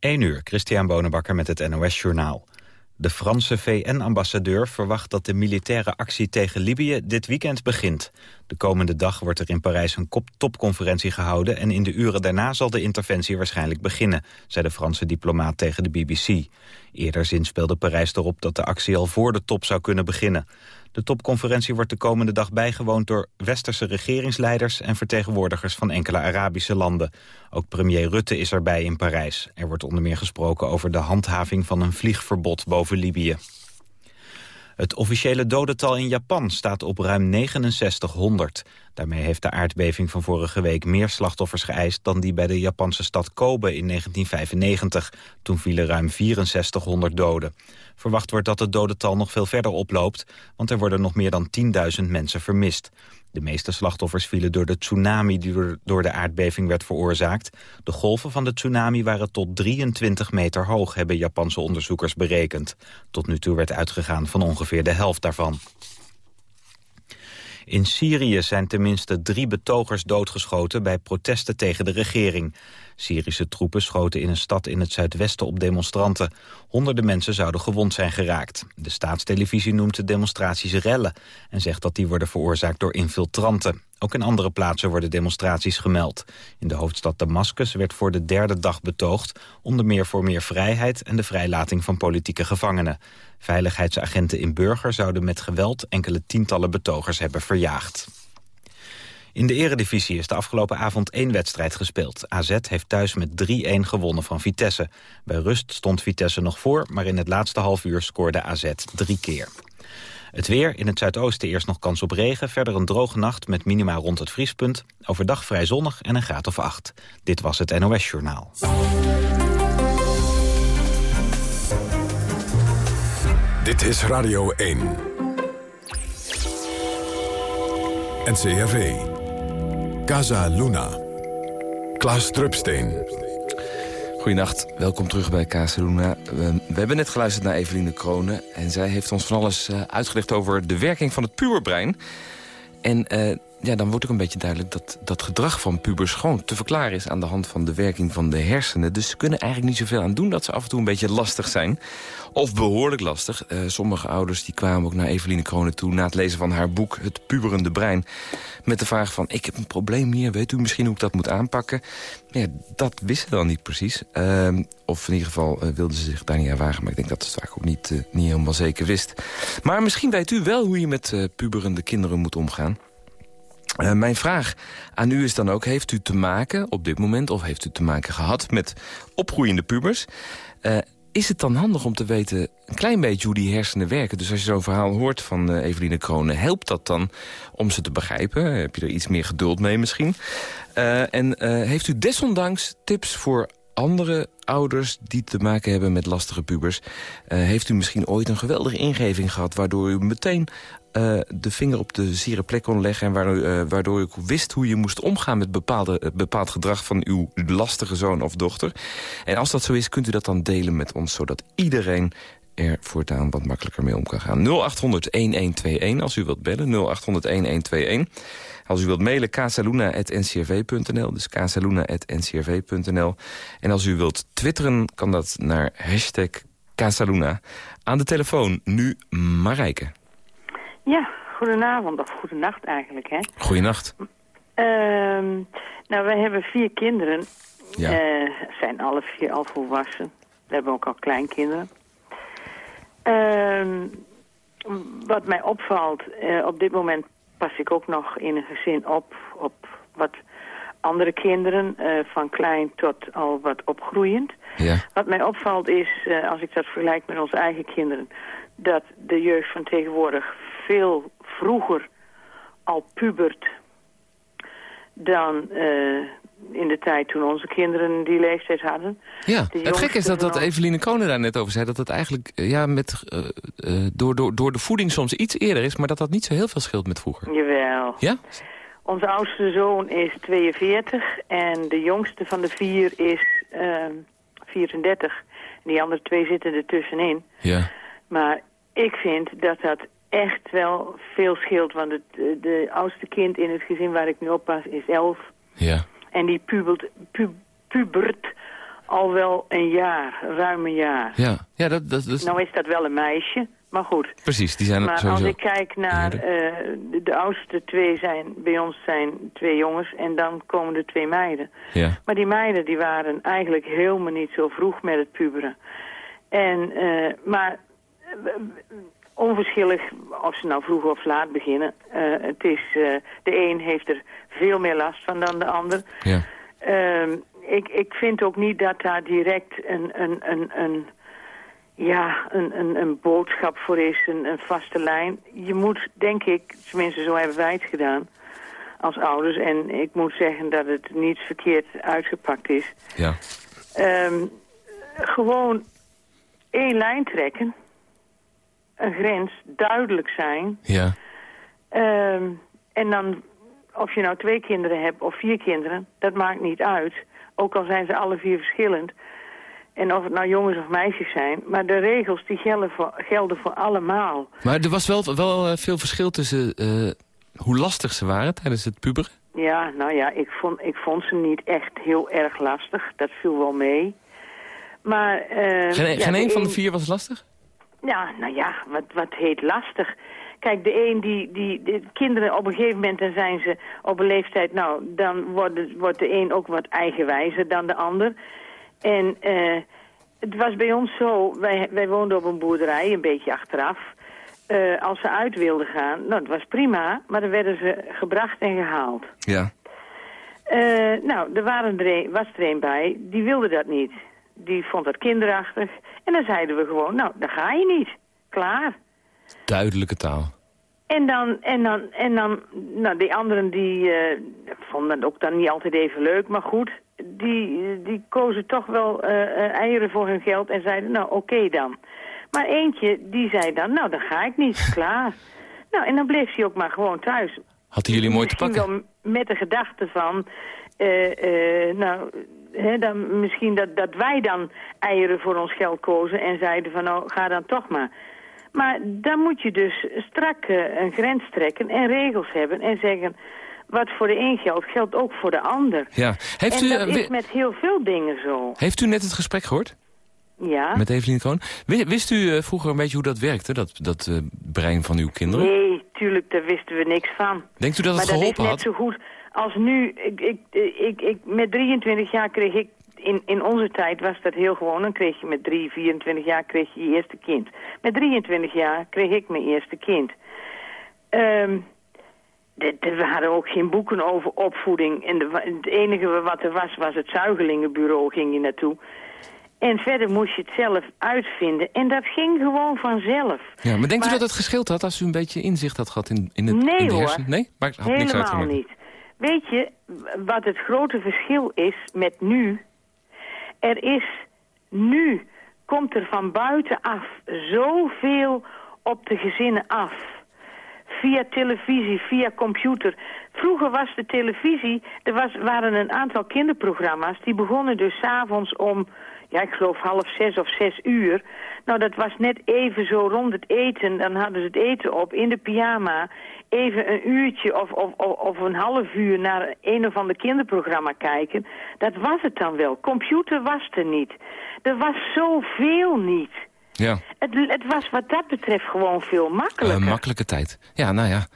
1 uur, Christian Bonenbakker met het NOS Journaal. De Franse VN-ambassadeur verwacht dat de militaire actie tegen Libië dit weekend begint. De komende dag wordt er in Parijs een topconferentie gehouden... en in de uren daarna zal de interventie waarschijnlijk beginnen... zei de Franse diplomaat tegen de BBC. Eerder zinspeelde Parijs erop dat de actie al voor de top zou kunnen beginnen. De topconferentie wordt de komende dag bijgewoond door westerse regeringsleiders en vertegenwoordigers van enkele Arabische landen. Ook premier Rutte is erbij in Parijs. Er wordt onder meer gesproken over de handhaving van een vliegverbod boven Libië. Het officiële dodental in Japan staat op ruim 6900. Daarmee heeft de aardbeving van vorige week meer slachtoffers geëist... dan die bij de Japanse stad Kobe in 1995. Toen vielen ruim 6400 doden. Verwacht wordt dat het dodental nog veel verder oploopt... want er worden nog meer dan 10.000 mensen vermist. De meeste slachtoffers vielen door de tsunami die door de aardbeving werd veroorzaakt. De golven van de tsunami waren tot 23 meter hoog, hebben Japanse onderzoekers berekend. Tot nu toe werd uitgegaan van ongeveer de helft daarvan. In Syrië zijn tenminste drie betogers doodgeschoten bij protesten tegen de regering. Syrische troepen schoten in een stad in het zuidwesten op demonstranten. Honderden mensen zouden gewond zijn geraakt. De staatstelevisie noemt de demonstraties rellen... en zegt dat die worden veroorzaakt door infiltranten. Ook in andere plaatsen worden demonstraties gemeld. In de hoofdstad Damascus werd voor de derde dag betoogd... onder meer voor meer vrijheid en de vrijlating van politieke gevangenen. Veiligheidsagenten in Burger zouden met geweld enkele tientallen betogers hebben verjaagd. In de eredivisie is de afgelopen avond één wedstrijd gespeeld. AZ heeft thuis met 3-1 gewonnen van Vitesse. Bij rust stond Vitesse nog voor, maar in het laatste half uur scoorde AZ drie keer. Het weer, in het zuidoosten eerst nog kans op regen. Verder een droge nacht met minima rond het vriespunt. Overdag vrij zonnig en een graad of acht. Dit was het NOS Journaal. Dit is Radio 1. NCRV. Casa Luna. Klaas Drupsteen. Goedenacht, welkom terug bij Casa Luna. We, hebben net geluisterd naar Eveline Kronen... en zij heeft ons van alles uh, uitgelegd over de werking van het puberbrein. En uh, ja, dan wordt ook een beetje duidelijk dat dat gedrag van pubers gewoon te verklaren is aan de hand van de werking van de hersenen. Dus ze kunnen eigenlijk niet zoveel aan doen dat ze af en toe een beetje lastig zijn. Of behoorlijk lastig. Uh, sommige ouders die kwamen ook naar Eveline Kronen toe na het lezen van haar boek Het puberende brein. Met de vraag van, ik heb een probleem hier, weet u misschien hoe ik dat moet aanpakken? Ja, dat wisten ze dan niet precies. Uh, of in ieder geval uh, wilden ze zich daar niet aan wagen. Maar ik denk dat ze het vaak ook niet, uh, niet helemaal zeker wist. Maar misschien weet u wel hoe je met puberende kinderen moet omgaan. Uh, mijn vraag aan u is dan ook, heeft u te maken op dit moment... of heeft u te maken gehad met opgroeiende pubers... Uh, is het dan handig om te weten een klein beetje hoe die hersenen werken? Dus als je zo'n verhaal hoort van uh, Eveline Kronen... helpt dat dan om ze te begrijpen? Heb je er iets meer geduld mee misschien? En heeft u desondanks tips voor andere ouders die te maken hebben met lastige pubers? heeft u misschien ooit een geweldige ingeving gehad... waardoor u meteen uh, de vinger op de zere plek kon leggen... en waardoor, uh, waardoor u wist hoe je moest omgaan met bepaalde, bepaald gedrag... van uw lastige zoon of dochter. En als dat zo is, kunt u dat dan delen met ons... zodat iedereen er voortaan wat makkelijker mee om kan gaan. 0800-1121 als u wilt bellen, 0800-1121. Als u wilt mailen, casaluna.ncrv.nl, dus casaluna.ncrv.nl. En als u wilt twitteren, kan dat naar hashtag Casaluna. Aan de telefoon nu Marijke. Ja, goedenavond, of goedenacht eigenlijk, hè. Goedenacht. Uh, nou, wij hebben vier kinderen. Ja. Uh, zijn alle vier al volwassen. We hebben ook al kleinkinderen. Uh, wat mij opvalt, uh, op dit moment pas ik ook nog in een gezin op... op wat andere kinderen, uh, van klein tot al wat opgroeiend. Ja. Wat mij opvalt is, uh, als ik dat vergelijk met onze eigen kinderen... dat de jeugd van tegenwoordig veel vroeger al pubert dan uh, in de tijd toen onze kinderen die leeftijd hadden. Ja, het gekke is dat, dat Eveline Konen daar net over zei... dat het eigenlijk ja, met, uh, uh, door, door, door de voeding soms iets eerder is... maar dat dat niet zo heel veel scheelt met vroeger. Jawel. Ja? Onze oudste zoon is 42 en de jongste van de vier is 34. En die andere twee zitten er tussenin. Ja. Maar ik vind dat dat echt wel veel scheelt. Want het de oudste kind in het gezin waar ik nu oppas is elf. Ja. En die pubelt, pu, pubert Al wel een jaar, ruim een jaar. Ja, ja dat, dat, dat... Nou is dat wel een meisje, maar goed. Precies, die zijn maar sowieso... als ik kijk naar... Uh, de, de, oudste twee zijn, bij ons zijn twee jongens en dan komen de twee meiden. Ja. Maar die meiden die waren eigenlijk helemaal niet zo vroeg met het puberen. En, uh, maar onverschillig of ze nou vroeg of laat beginnen. Het is, de een heeft er veel meer last van dan de ander. Ja. Uh, ik, ik vind ook niet dat daar direct een, een, een, een, ja, een, een, een boodschap voor is, een, een vaste lijn. Je moet, denk ik, tenminste zo hebben wij het gedaan als ouders. En ik moet zeggen dat het niet verkeerd uitgepakt is. Ja. Um, gewoon één lijn trekken een grens duidelijk zijn. Ja. Um, en dan, of je nou twee kinderen hebt of vier kinderen, dat maakt niet uit. Ook al zijn ze alle vier verschillend. En of het nou jongens of meisjes zijn. Maar de regels die gelden voor, gelden voor allemaal. Maar er was wel, wel veel verschil tussen uh, hoe lastig ze waren tijdens het puberen? Ja, nou ja, ik vond, ik vond ze niet echt heel erg lastig. Dat viel wel mee. Maar... Uh, geen ja, geen een van de vier was lastig? Ja, nou ja, wat, wat heet lastig. Kijk, de een die, die, de kinderen op een gegeven moment, dan zijn ze op een leeftijd, nou, dan wordt, wordt de een ook wat eigenwijzer dan de ander. En uh, het was bij ons zo, wij, wij woonden op een boerderij, een beetje achteraf. Uh, als ze uit wilden gaan, nou, het was prima, maar dan werden ze gebracht en gehaald. Ja. Uh, nou, er waren er was er een bij, die wilde dat niet. Die vond dat kinderachtig. En dan zeiden we gewoon, nou, dan ga je niet. Klaar. Duidelijke taal. En dan, en dan, en dan nou, die anderen die uh, vonden het ook dan niet altijd even leuk, maar goed. Die, die kozen toch wel uh, uh, eieren voor hun geld en zeiden, nou, oké okay dan. Maar eentje, die zei dan, nou, dan ga ik niet. Klaar. Nou, en dan bleef hij ook maar gewoon thuis. Hadden jullie mooi te pakken? Wel met de gedachte van, nou, He, dan, misschien dat, dat wij dan eieren voor ons geld kozen en zeiden van nou ga dan toch maar. Maar dan moet je dus strak uh, een grens trekken en regels hebben en zeggen wat voor de een geldt, geldt ook voor de ander. Ja. Heeft en u, dat uh, is met heel veel dingen zo. Heeft u net het gesprek gehoord? Ja. Met Evelien Kroon. Wist u uh, vroeger een beetje hoe dat werkte, dat, dat brein van uw kinderen? Nee, tuurlijk, daar wisten we niks van. Denkt u dat het maar geholpen dat is net had? zo goed als nu. Ik, ik, ik, ik, met 23 jaar kreeg ik in, in onze tijd was dat heel gewoon. Dan kreeg je met 3, 24 jaar kreeg je je eerste kind. Met 23 jaar kreeg ik mijn eerste kind. Um, er waren ook geen boeken over opvoeding. En de, het enige wat er was, was het zuigelingenbureau, ging je naartoe. En verder moest je het zelf uitvinden. En dat ging gewoon vanzelf. Ja, maar denkt maar, u dat het gescheeld had als u een beetje inzicht had gehad in, in, het, nee, in de hoor. Nee, maar had Helemaal niks niet. Weet je wat het grote verschil is met nu? Er is nu, komt er van buitenaf zoveel op de gezinnen af. Via televisie, via computer. Vroeger was de televisie, er was, waren een aantal kinderprogramma's... die begonnen dus s'avonds om, ja ik geloof half zes of zes uur. Nou dat was net even zo rond het eten, dan hadden ze het eten op in de pyjama... even een uurtje of, of, of, een half uur naar een of ander kinderprogramma kijken. Dat was het dan wel. Computer was er niet. Er was zoveel niet. Ja. Het, het, was wat dat betreft gewoon veel makkelijker. Uh, makkelijke tijd. Ja, nou ja.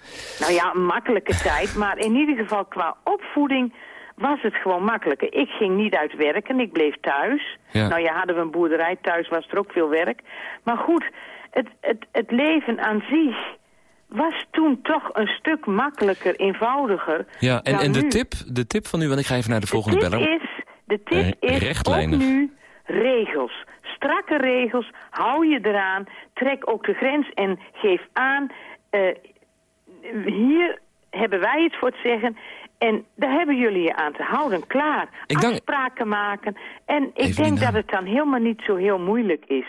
Nou ja, een makkelijke tijd. Maar in ieder geval qua opvoeding was het gewoon makkelijker. Ik ging niet uit werken, ik bleef thuis. Ja. Nou ja, hadden we een boerderij, thuis was er ook veel werk. Maar goed, het, het, het leven aan zich was toen toch een stuk makkelijker, eenvoudiger Ja, en, en de, nu. tip, de tip van u, want ik ga even naar de De volgende tip beller. is, de tip Eh, is ook rechtlijnig. nu regels. Strakke regels, hou je eraan, trek ook de grens en geef aan... eh, hier hebben wij het voor het zeggen en daar hebben jullie je aan te houden. Klaar. Ik dank- Afspraken maken. En ik denk dat het dan helemaal niet zo heel moeilijk is.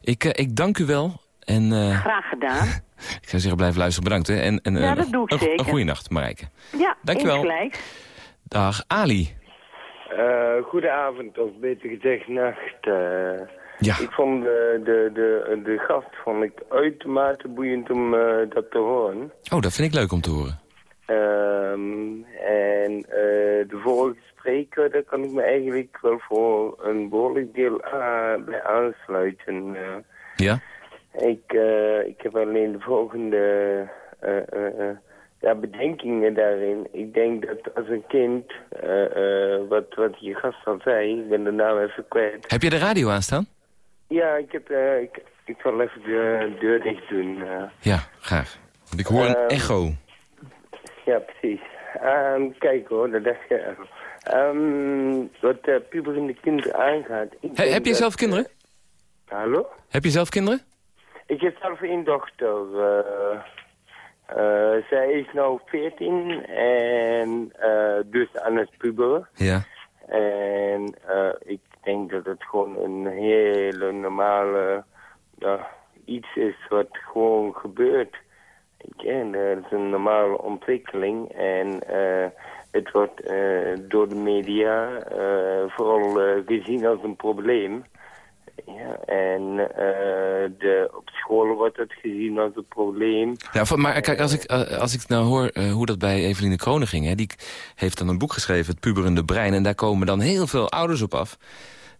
Ik, eh, ik dank u wel. En eh, Graag gedaan. ik zou zeggen, blijf luisteren. Bedankt. Hè. En, en, Ja, eh, dat doe ik een, zeker. Een goede nacht, Marijke. Ja, Dankjewel. gelijk. Dag, Ali. Eh goedenavond, of beter gezegd nacht. eh. Ja. Ik vond de, de, de, de gast vond ik uitermate boeiend om eh, dat te horen. Oh, dat vind ik leuk om te horen. Ehm, en eh, de vorige spreken, daar kan ik me eigenlijk wel voor een behoorlijk deel bij aansluiten. ja? Ik, ik heb alleen de volgende ja, bedenkingen daarin. Ik denk dat als een kind, wat, wat je gast al zei, ik ben de naam even kwijt. Heb je de radio aanstaan? Ja, ik, heb, ik, ik zal even de deur dicht doen. Ja, graag. ik hoor een ehm, echo. Ja, precies. Um, kijk hoor, dat dacht je um, Wat uh, puberende kinderen aangaat... heb je zelf kinderen? hallo? Heb je zelf kinderen? Ik heb zelf één dochter. Uh, uh, zij is nu 14 en dus aan het puberen. Ja. En ik denk dat het gewoon een hele normale iets is wat gewoon gebeurt. Ja, dat is een normale ontwikkeling en uh, het wordt uh, door de media vooral gezien als een probleem. Ja, en de, op scholen wordt het gezien als een probleem. Ja, maar kijk, als ik, als ik nou hoor hoe dat bij Eveline Kronen ging... Hè, die heeft dan een boek geschreven, Het puberende brein... en daar komen dan heel veel ouders op af...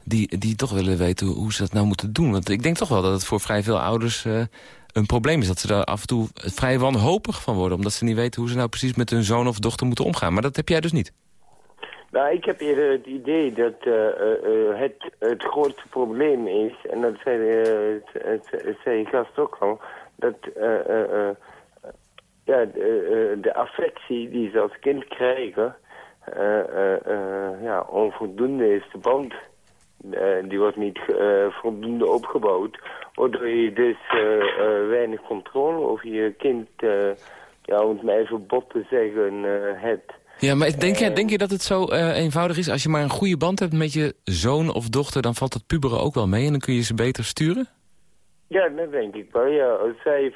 Die, die toch willen weten hoe ze dat nou moeten doen. Want ik denk toch wel dat het voor vrij veel ouders een probleem is dat ze daar af en toe vrij wanhopig van worden. Omdat ze niet weten hoe ze nou precies met hun zoon of dochter moeten omgaan. Maar dat heb jij dus niet. Nou, ik heb eerder het idee dat uh, uh, het, het grootste probleem is, en dat zei, het, het, gast ook al, dat ja, de, de, affectie die ze als kind krijgen, ja, onvoldoende is de band. Die wordt niet voldoende opgebouwd. Waardoor je dus uh, weinig controle over je kind, uh, ja, om het maar even bot te zeggen, hebt. Ja, maar denk je, denk je dat het zo eenvoudig is? Als je maar een goede band hebt met je zoon of dochter... dan valt dat puberen ook wel mee en dan kun je ze beter sturen? Ja, dat denk ik wel, ja. Als, zij,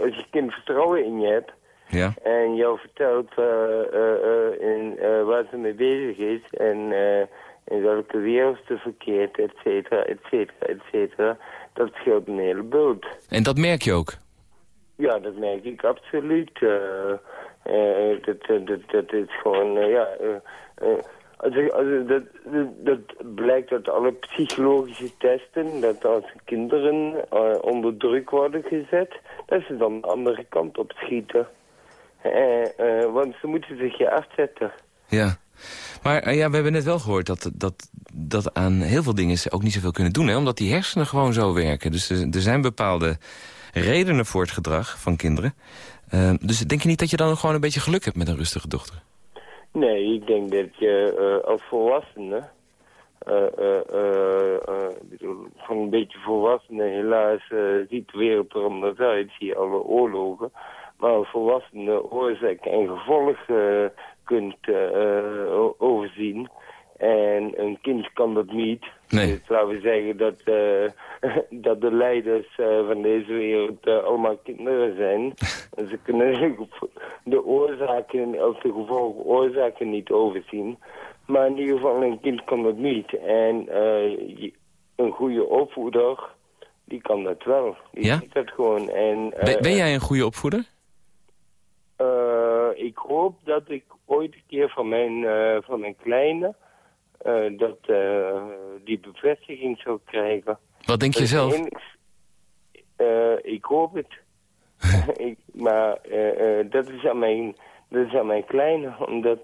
als je kind vertrouwen in je hebt... Ja. En jou vertelt in, waar ze mee bezig is en in welke wereld ze verkeert, et cetera, et cetera, et cetera dat scheelt een hele bult. En dat merk je ook? Ja, dat merk ik absoluut. Uh, uh, dat, dat, dat is gewoon, uh, ja... Als, als, dat, dat blijkt uit alle psychologische testen, dat als kinderen onder druk worden gezet, dat ze dan de andere kant op schieten. want ze moeten zich je afzetten. Ja. Maar ja, we hebben net wel gehoord dat, dat dat aan heel veel dingen ze ook niet zoveel kunnen doen. Hè? Omdat die hersenen gewoon zo werken. Dus er, zijn bepaalde redenen voor het gedrag van kinderen. Uh, dus denk je niet dat je dan gewoon een beetje geluk hebt met een rustige dochter? Nee, ik denk dat je uh, als volwassene... Uh, van een beetje volwassene helaas ziet de wereld er anders uit. Zie alle oorlogen. Maar als volwassene oorzaak en gevolg kunt overzien... En een kind kan dat niet. Nee. Dus laten we zeggen dat, uh, dat de leiders uh, van deze wereld uh, allemaal kinderen zijn. en ze kunnen de oorzaken, of de gevolgen oorzaken niet overzien. Maar in ieder geval, een kind kan dat niet. En een goede opvoeder, die kan dat wel. Die ja? ziet dat gewoon. En, ben, ben jij een goede opvoeder? Ik hoop dat ik ooit een keer van mijn, van mijn kleine uh, dat die bevestiging zou krijgen. Wat denk je zelf? Ik hoop het. ik, maar dat, is aan mijn, dat is aan mijn kleine om dat,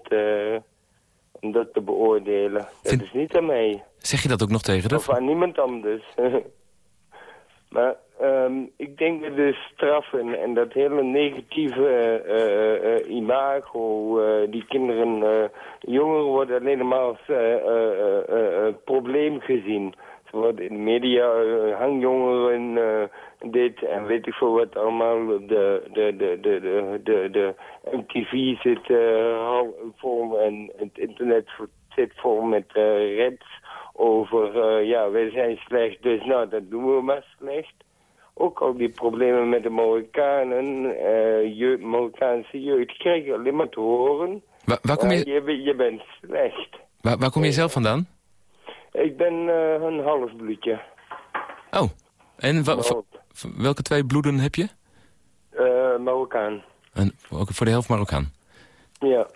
om dat te beoordelen. Dat is niet aan mij. Zeg je dat ook nog tegen de? Of aan niemand anders. maar um, ik denk dat de straffen en dat hele negatieve uh, uh, imago, die kinderen, jongeren worden alleen maar als probleem gezien. Ze worden in de media hangjongeren, dit en weet ik veel wat allemaal. De, de, de, de, de, de, de MTV zit vol en het internet zit vol met reds over, ja, wij zijn slecht, dus nou, dat doen we maar slecht ook al die problemen met de Marokkanen, uh, je, Marokkaanse jeugd, krijg je alleen maar te horen. waar kom je... je... je... bent slecht. Waar, waar kom je zelf vandaan? Ik ben uh, een halfbloedje. Oh, en welke twee bloeden heb je? Uh, Marokkaan. En, ook voor de helft Marokkaan? Ja.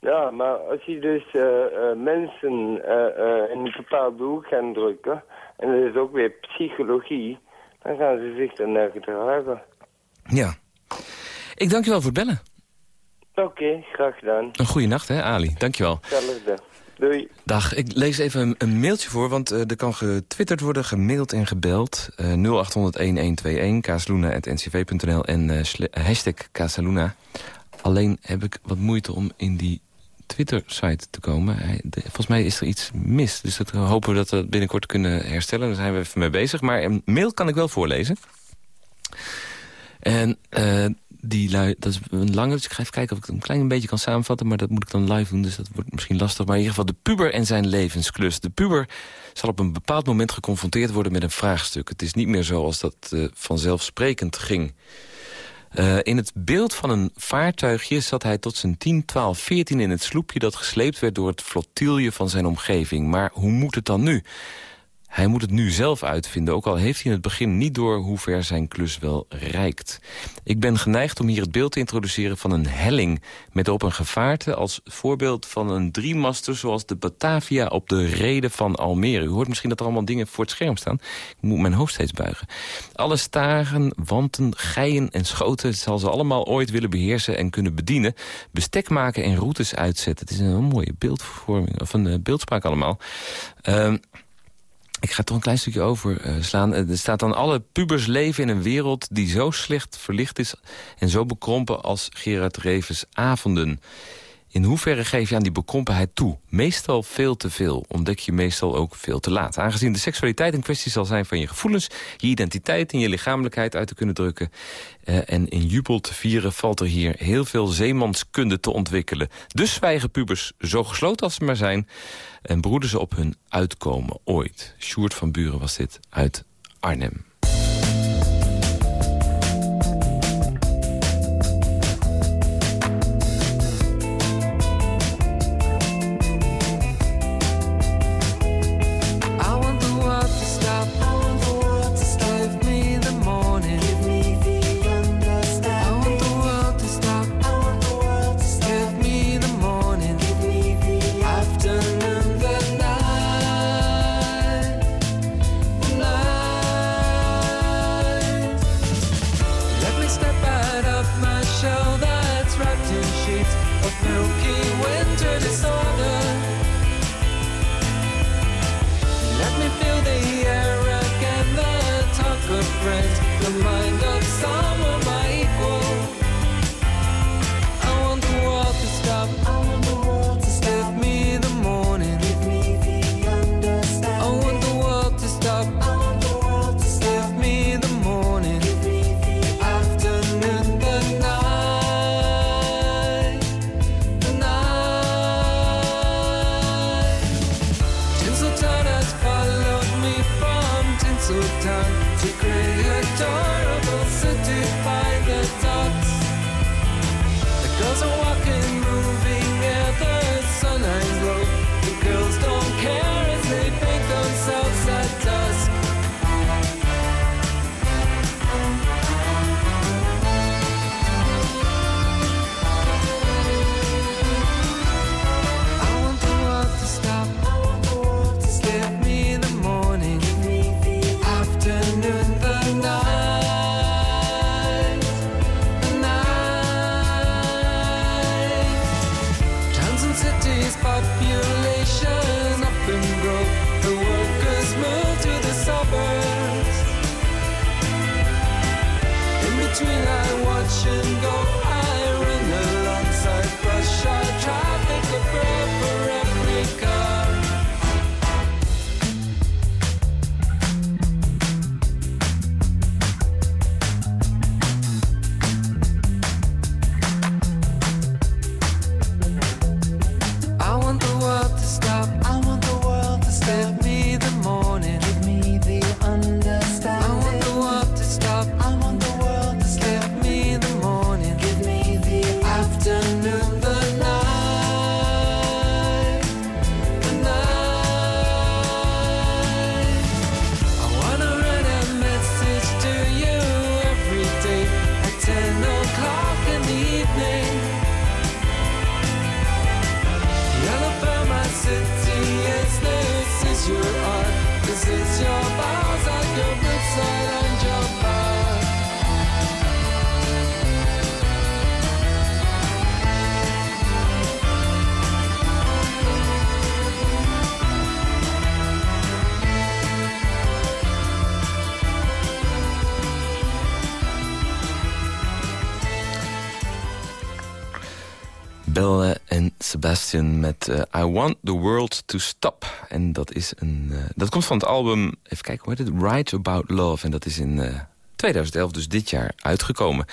Ja, maar als je dus uh, mensen in een bepaalde hoek gaan drukken... en dat is ook weer psychologie... dan gaan ze zich daarna gedragen. Ja. Ik dank je wel voor het bellen. Oké, graag gedaan. Een goede nacht, hè, Ali. Dank je wel. Hetzelfde. Doei. Dag, ik lees even een, een mailtje voor, want uh, er kan getwitterd worden, gemaild en gebeld. Uh, 0800-1121, kaasluna.ncv.nl en uh, hashtag Casaluna. Alleen heb ik wat moeite om in die Twitter-site te komen. Hij, volgens mij is er iets mis, dus dat hopen we dat we binnenkort kunnen herstellen. Daar zijn we even mee bezig, maar een mail kan ik wel voorlezen. En uh, die dat is een lange, dus ik ga even kijken of ik het een klein beetje kan samenvatten... maar dat moet ik dan live doen, dus dat wordt misschien lastig. Maar in ieder geval de puber en zijn levensklus. De puber zal op een bepaald moment geconfronteerd worden met een vraagstuk. Het is niet meer zoals dat uh, vanzelfsprekend ging. Uh, in het beeld van een vaartuigje zat hij tot zijn 10, 12, 14 in het sloepje... dat gesleept werd door het flottilje van zijn omgeving. Maar hoe moet het dan nu? Hij moet het nu zelf uitvinden, ook al heeft hij in het begin niet door hoe ver zijn klus wel reikt. Ik ben geneigd om hier het beeld te introduceren van een helling... met op een gevaarte als voorbeeld van een driemaster... zoals de Batavia op de reden van Almere. U hoort misschien dat er allemaal dingen voor het scherm staan. Ik moet mijn hoofd steeds buigen. Alle stagen, wanten, geien en schoten zal ze allemaal ooit willen beheersen en kunnen bedienen. Bestek maken en routes uitzetten. Het is een mooie beeldvorming, of een uh, beeldspraak allemaal. Uh, ik ga toch een klein stukje overslaan. Eh, er staat dan alle pubers leven in een wereld die zo slecht verlicht is... en zo bekrompen als Gerard Revens avonden. In hoeverre geef je aan die bekrompenheid toe? Meestal veel te veel. Ontdek je meestal ook veel te laat. Aangezien de seksualiteit een kwestie zal zijn van je gevoelens... je identiteit en je lichamelijkheid uit te kunnen drukken... Uh, en in jubel te vieren valt er hier heel veel zeemanskunde te ontwikkelen. Dus zwijgen pubers zo gesloten als ze maar zijn... en broeden ze op hun uitkomen ooit. Sjoerd van Buren was dit uit Arnhem. Met uh, I Want the World to Stop. En dat, is een, uh, dat komt van het album, even kijken hoe heet het, Write About Love. En dat is in uh, 2011, dus dit jaar, uitgekomen.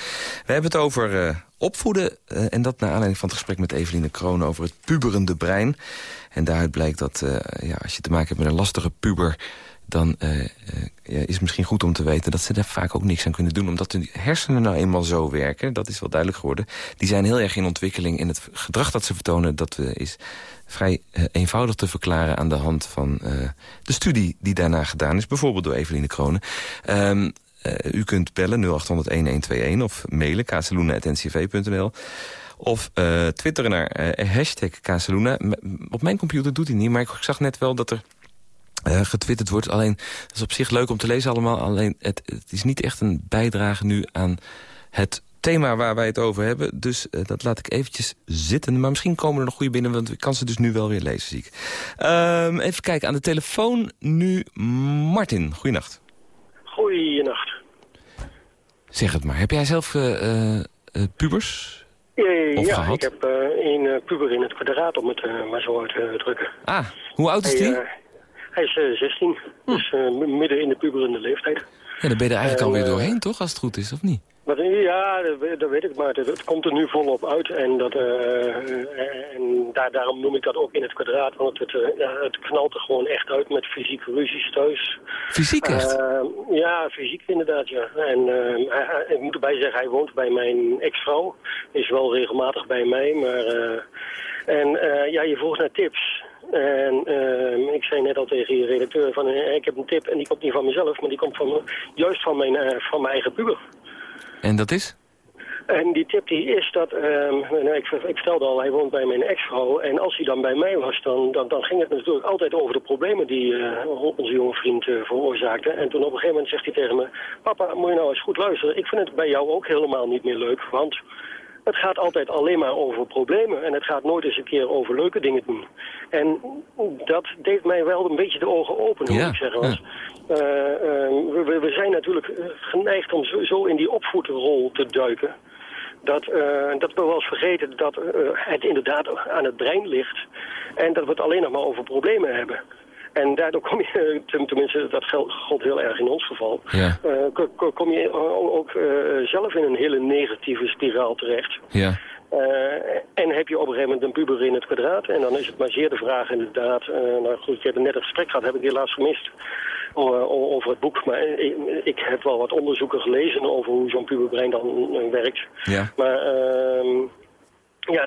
We hebben het over opvoeden. en dat naar aanleiding van het gesprek met Eveline Kroon over het puberende brein. En daaruit blijkt dat ja, als je te maken hebt met een lastige puber dan uh, uh, is het misschien goed om te weten... dat ze daar vaak ook niks aan kunnen doen. Omdat de hersenen nou eenmaal zo werken, dat is wel duidelijk geworden. Die zijn heel erg in ontwikkeling. En het gedrag dat ze vertonen, dat uh, is vrij eenvoudig te verklaren... aan de hand van de studie die daarna gedaan is. Bijvoorbeeld door Eveline Kronen. Um, u kunt bellen 0800-1121 of mailen kazeluna.ncv.nl. Of twitteren naar hashtag Kazeluna. Op mijn computer doet hij niet, maar ik zag net wel dat er uh, getwitterd wordt. Alleen, dat is op zich leuk om te lezen allemaal. Alleen, het, het is niet echt een bijdrage nu aan het thema waar wij het over hebben. Dus uh, dat laat ik eventjes zitten. Maar misschien komen er nog goede binnen, want ik kan ze dus nu wel weer lezen, zie ik. Um, even kijken, aan de telefoon nu Martin. Goeienacht. Goeienacht. Zeg het maar. Heb jij zelf uh, pubers? Ja, ja ik heb een puber in het kwadraat, om het maar zo uit te drukken. Ah, hoe oud is die? Hij is 16, hm. dus uh, midden in de puberende leeftijd. Ja, dan ben je er eigenlijk alweer uh, doorheen, toch, als het goed is, of niet? Maar, ja, dat, weet ik, maar het, het, komt er nu volop uit. En, dat, en daar, daarom noem ik dat ook in het kwadraat, want het, het knalt er gewoon echt uit met fysieke ruzies thuis. Fysiek echt? ja, fysiek inderdaad, ja. En hij, ik moet erbij zeggen, hij woont bij mijn ex-vrouw. Is wel regelmatig bij mij, maar... en ja, je vroeg naar tips. En uh, ik zei net al tegen je redacteur van uh, ik heb een tip en die komt niet van mezelf, maar die komt van, juist van mijn, uh, van mijn eigen puber. En dat is? En die tip die is dat, ehm, nou, ik, ik vertelde al, hij woont bij mijn ex-vrouw. En als hij dan bij mij was, dan, dan, dan ging het natuurlijk altijd over de problemen die onze jonge vriend veroorzaakte. En toen op een gegeven moment zegt hij tegen me, papa, moet je nou eens goed luisteren. Ik vind het bij jou ook helemaal niet meer leuk, want het gaat altijd alleen maar over problemen. En het gaat nooit eens een keer over leuke dingen doen. En dat deed mij wel een beetje de ogen open, moet ik zeggen. Ja. Uh, uh, we, we, zijn natuurlijk geneigd om zo in die opvoederrol te duiken. Dat, uh, dat we wel eens vergeten dat het inderdaad aan het brein ligt. En dat we het alleen nog maar over problemen hebben. En daardoor kom je, tenminste dat geldt heel erg in ons geval, ja. uh, kom je ook uh, zelf in een hele negatieve spiraal terecht. Ja. Uh, en heb je op een gegeven moment een puber in het kwadraat. En dan is het maar zeer de vraag inderdaad. Uh, nou goed, ik heb net een gesprek gehad, heb ik helaas gemist. Uh, over het boek. Maar ik, ik, heb wel wat onderzoeken gelezen over hoe zo'n puberbrein dan werkt. Ja. Maar ehm, ja,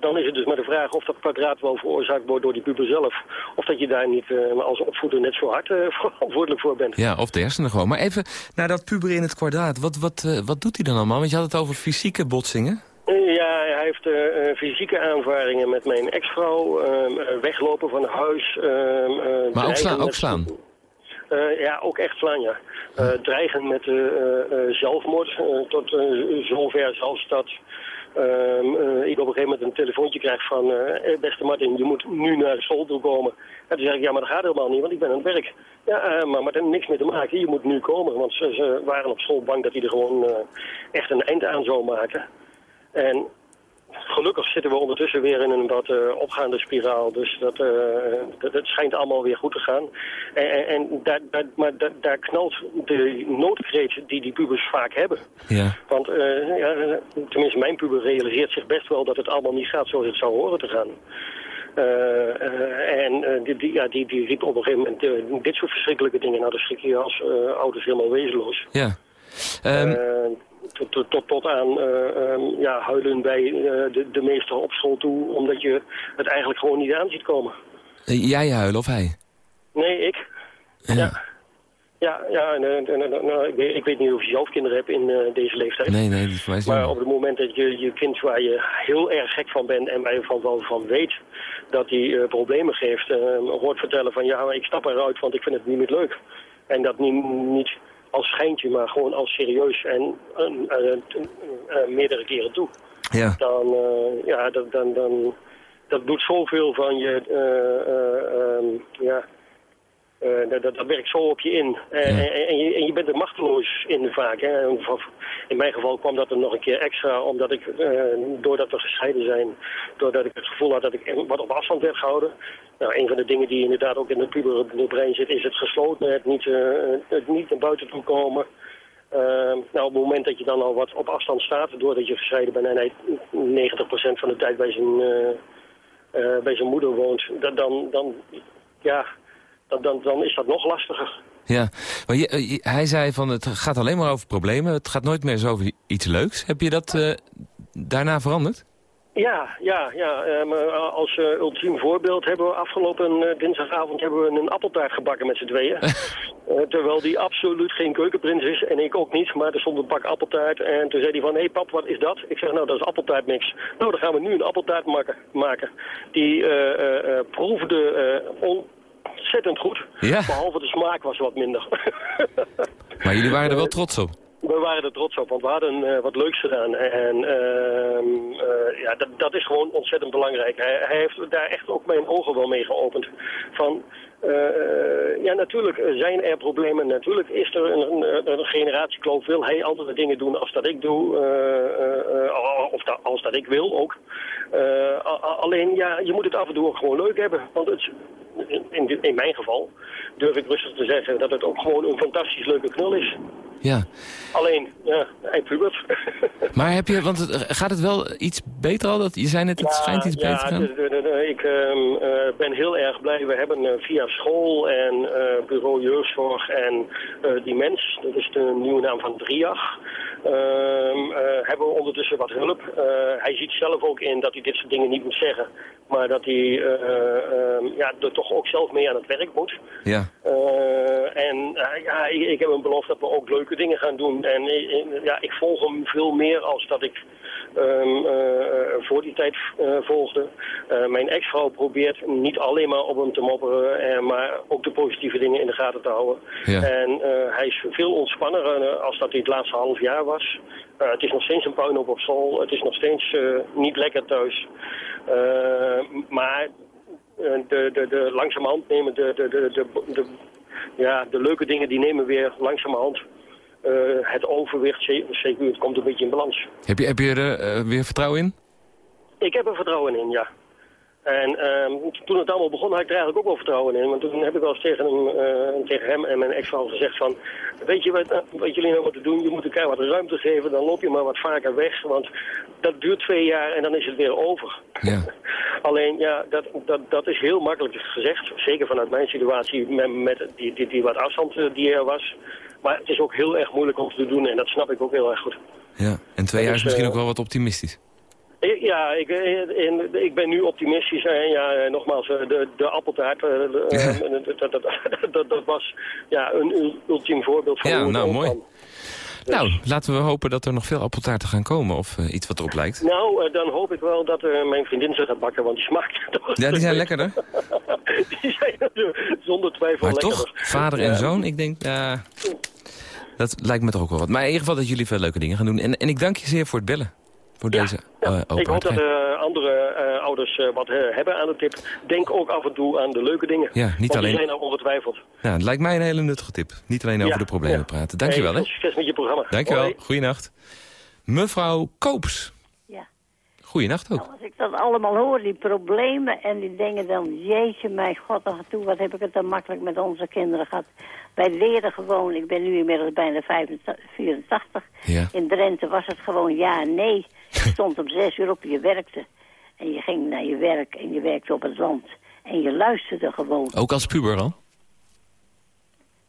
dan is het dus maar de vraag of dat kwadraat wel veroorzaakt wordt door die puber zelf. Of dat je daar niet uh, als opvoeder net zo hard uh, verantwoordelijk voor bent. Ja, of de hersenen gewoon. Maar even naar dat puber in het kwadraat. Wat, wat, uh, wat doet hij dan allemaal? Want je had het over fysieke botsingen. Ja, hij heeft fysieke aanvaringen met mijn ex-vrouw. Ehm, weglopen van huis. Ehm, maar ook slaan? Ook slaan. ja, ook echt slaan, ja. dreigen met zelfmoord. tot zover zelfs dat ik op een gegeven moment een telefoontje krijg van... Uh, beste Martin, je moet nu naar school toe komen. En toen zeg ik, ja, maar dat gaat helemaal niet, want ik ben aan het werk. Ja, maar, heeft niks mee te maken. Je moet nu komen, want ze, ze waren op school bang dat hij er gewoon echt een eind aan zou maken. En gelukkig zitten we ondertussen weer in een wat uh, opgaande spiraal. Dus dat, uh, dat, dat, schijnt allemaal weer goed te gaan. En, en daar, daar, maar daar, daar, knalt de noodkreet die die pubers vaak hebben. Ja. Want uh, ja, tenminste mijn puber realiseert zich best wel dat het allemaal niet gaat zoals het zou horen te gaan. en die, die, ja, die, die riep op een gegeven moment dit soort verschrikkelijke dingen. Nou, dan schrik je als ouders helemaal wezenloos. Ja. Um tot, tot, tot aan uh, um, ja, huilen bij uh, de, de meester op school toe, omdat je het eigenlijk gewoon niet aan ziet komen. Jij huilen of hij? Nee, ik. Ja. ja. Ja, ja nou, ik, weet, ik, weet, niet of je zelf kinderen hebt in uh, deze leeftijd. Nee, nee, voor mij Maar op het moment dat je je kind waar je heel erg gek van bent en waar je van, wel van weet dat hij uh, problemen geeft, hoort vertellen van ja, ik stap eruit want ik vind het niet meer leuk. En dat niet, niet als schijntje, maar gewoon als serieus en meerdere keren toe. Ja. Dan, ja, dan, dan, dan, dat doet zoveel van je, um, ja, dat, dat, werkt zo op je in. En, en, je, en, je, bent er machteloos in vaak. Hè. In mijn geval kwam dat er nog een keer extra, omdat ik, doordat we gescheiden zijn, doordat ik het gevoel had dat ik wat op afstand werd gehouden. Nou, een van de dingen die inderdaad ook in het puberbrein zit, is het gesloten, het niet, het niet naar buiten toe komen. Uh, nou, op het moment dat je dan al wat op afstand staat, doordat je gescheiden bent en hij 90% van de tijd bij zijn, uh, uh, bij zijn moeder woont, dan, dan, dan, ja, dan, dan, dan is dat nog lastiger. Ja, maar je, hij zei van het gaat alleen maar over problemen, het gaat nooit meer zo over iets leuks. Heb je dat daarna veranderd? Ja, ja, ja. Um, als uh, ultiem voorbeeld hebben we afgelopen uh, dinsdagavond hebben we een appeltaart gebakken met z'n tweeën. uh, terwijl die absoluut geen keukenprins is en ik ook niet, maar er stond een pak appeltaart en toen zei hij van, hé hey, pap, wat is dat? Ik zeg, nou dat is appeltaartmix. Nou, dan gaan we nu een appeltaart maken. maken. Die proefde ontzettend goed, ja. behalve de smaak was wat minder. maar jullie waren er wel trots op? we waren er trots op, want we hadden uh, wat leuks gedaan. En uh, uh, ja, dat, dat is gewoon ontzettend belangrijk. Hij, hij, heeft daar echt ook mijn ogen wel mee geopend. Van, uh, ja, natuurlijk zijn er problemen. Natuurlijk is er een, een, een generatiekloof. Wil hij andere dingen doen als dat ik doe. of da, als dat ik wil ook. alleen, ja, je moet het af en toe ook gewoon leuk hebben. Want het, in, in mijn geval durf ik rustig te zeggen dat het ook gewoon een fantastisch leuke knul is. Ja. Alleen, ja, hij pubert. Maar heb je, want gaat het wel iets beter al? Dat, je zei net, het schijnt iets beter te gaan. Ja, ik um, uh, ben heel erg blij. We hebben uh, via school en uh, bureau jeugdzorg en die mens, dat is de nieuwe naam van Driag, ehm, hebben we ondertussen wat hulp. hij ziet zelf ook in dat hij dit soort dingen niet moet zeggen, maar dat hij ehm, ja, er toch ook zelf mee aan het werk moet. Ja. en ja, ik, ik heb een belofte dat we ook leuke dingen gaan doen. En ja, ik volg hem veel meer als dat ik um, uh, voor die tijd volgde. Mijn ex-vrouw probeert niet alleen maar op hem te mopperen, maar ook de positieve dingen in de gaten te houden. Ja. En hij is veel ontspanner als dat hij het laatste half jaar was. het is nog steeds een puinhoop op school. Het is nog steeds niet lekker thuis. maar de, de, de langzamerhand nemen de, de, de, de, ja, de leuke dingen die nemen weer langzamerhand uh, het overwicht, zeker het komt een beetje in balans. Heb je, heb je er uh, weer vertrouwen in? Ik heb er vertrouwen in, ja. En uh, toen het allemaal begon had ik er eigenlijk ook wel vertrouwen in. Want toen heb ik wel eens tegen hem, uh, tegen hem en mijn ex-vrouw gezegd van... Weet je wat, wat jullie nou moeten doen? Je moet elkaar wat ruimte geven, dan loop je maar wat vaker weg. Want dat duurt twee jaar en dan is het weer over. Ja. Alleen, ja, dat, dat, dat is heel makkelijk gezegd. Zeker vanuit mijn situatie met, met die, die, die wat afstand die er was. Maar het is ook heel erg moeilijk om te doen en dat snap ik ook heel erg goed. Ja, en twee jaar is misschien ook wel wat optimistisch. Ja, ik, in, ik ben nu optimistisch. En ja, nogmaals, de, de appeltaart, dat, dat, dat, dat, was ja, een ultiem voorbeeld van Ja, nou mooi. Dus- nou, laten we hopen dat er nog veel appeltaarten gaan komen of uh, iets wat erop lijkt. Nou, uh, dan hoop ik wel dat uh, mijn vriendin ze gaat bakken, want die smaakt toch. Ja, die zijn lekkerder. die zijn zonder twijfel maar lekkerder. toch, vader en zoon, ik denk, dat lijkt me toch ook wel wat. Maar in ieder geval dat jullie veel leuke dingen gaan doen. En, en ik dank je zeer voor het bellen. Voor ja, deze ja. Ik hoop dat andere ouders wat hebben aan de tip. Denk ook af en toe aan de leuke dingen. Ja, niet alleen... die zijn er ongetwijfeld. Ja, het lijkt mij een hele nuttige tip. Niet alleen over de problemen praten. Dankjewel. Hey, succes met je programma. Dankjewel. Hoi. Goeienacht. Mevrouw Koops. Ja. Goeienacht ook. Nou, als ik dat allemaal hoor, die problemen en die dingen dan... Jeetje, mijn god, toe, wat heb ik het dan makkelijk met onze kinderen gehad. Wij leren gewoon, ik ben nu inmiddels bijna 84. Ja. In Drenthe was het gewoon ja en nee. Je stond om zes uur op, je werkte. En je ging naar je werk en je werkte op het land. En je luisterde gewoon. Ook als puber al?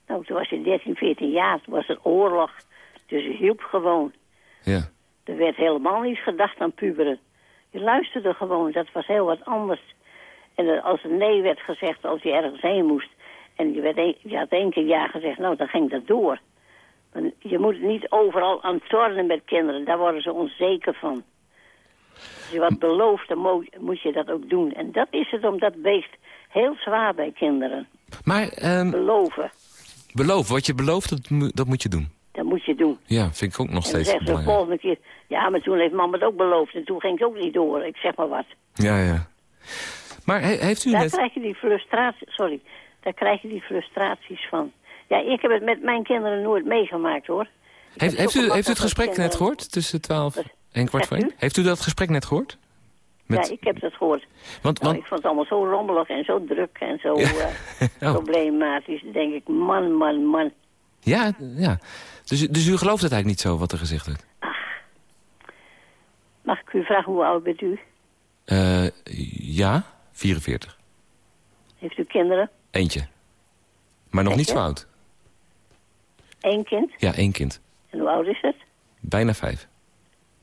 Nou, toen was je 13, 14 jaar, toen was het oorlog. Dus je hielp gewoon. Ja. Er werd helemaal niet gedacht aan puberen. Je luisterde gewoon, dat was heel wat anders. En als er nee werd gezegd, als je ergens heen moest... en je, werd een, je had één keer ja gezegd, nou, dan ging dat door. Je moet niet overal aan tornen met kinderen, daar worden ze onzeker van. Als je wat belooft, dan moet je dat ook doen. En dat is het, omdat weegt heel zwaar bij kinderen. Maar, um, Beloven. Beloven, wat je belooft, dat, dat moet je doen. Dat moet je doen. Ja, vind ik ook nog steeds En dan zegt de volgende keer... Ja, maar toen heeft mama het ook beloofd en toen ging het ook niet door. Ik zeg maar wat. Ja, ja. Maar he, heeft u Daar net... krijg je die frustratie... Sorry. Daar krijg je die frustraties van. Ja, ik heb het met mijn kinderen nooit meegemaakt, hoor. Ik Heeft, heeft, u, heeft u het gesprek net gehoord tussen 12 en kwart voor één? Heeft u dat gesprek net gehoord? Met- Ja, ik heb het gehoord. Want, Nou, want, ik vond het allemaal zo rommelig en zo druk en zo Ja. eh, Oh. problematisch. Dan denk ik, man, man, man. ja, ja. Dus, u- dus u gelooft het eigenlijk niet zo wat er gezegd werd? Mag ik u vragen, hoe oud bent u? Eh, ja, 44. Heeft u kinderen? Eentje. Maar nog niet zo oud. Eén kind? Ja, één kind. En hoe oud is het? Bijna vijf.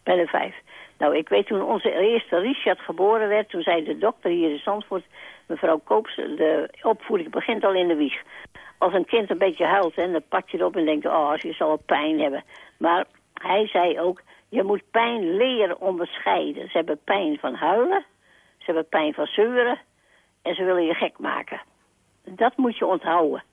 Bijna vijf. Nou, ik weet toen onze eerste Richard geboren werd... toen zei de dokter hier in Zandvoort... mevrouw Koops, de opvoeding begint al in de wieg. Als een kind een beetje huilt, en dan pak je erop en denkt... oh, je zal wel pijn hebben. Maar hij zei ook... je moet pijn leren onderscheiden. Ze hebben pijn van huilen. Ze hebben pijn van zeuren. En ze willen je gek maken. Dat moet je onthouden.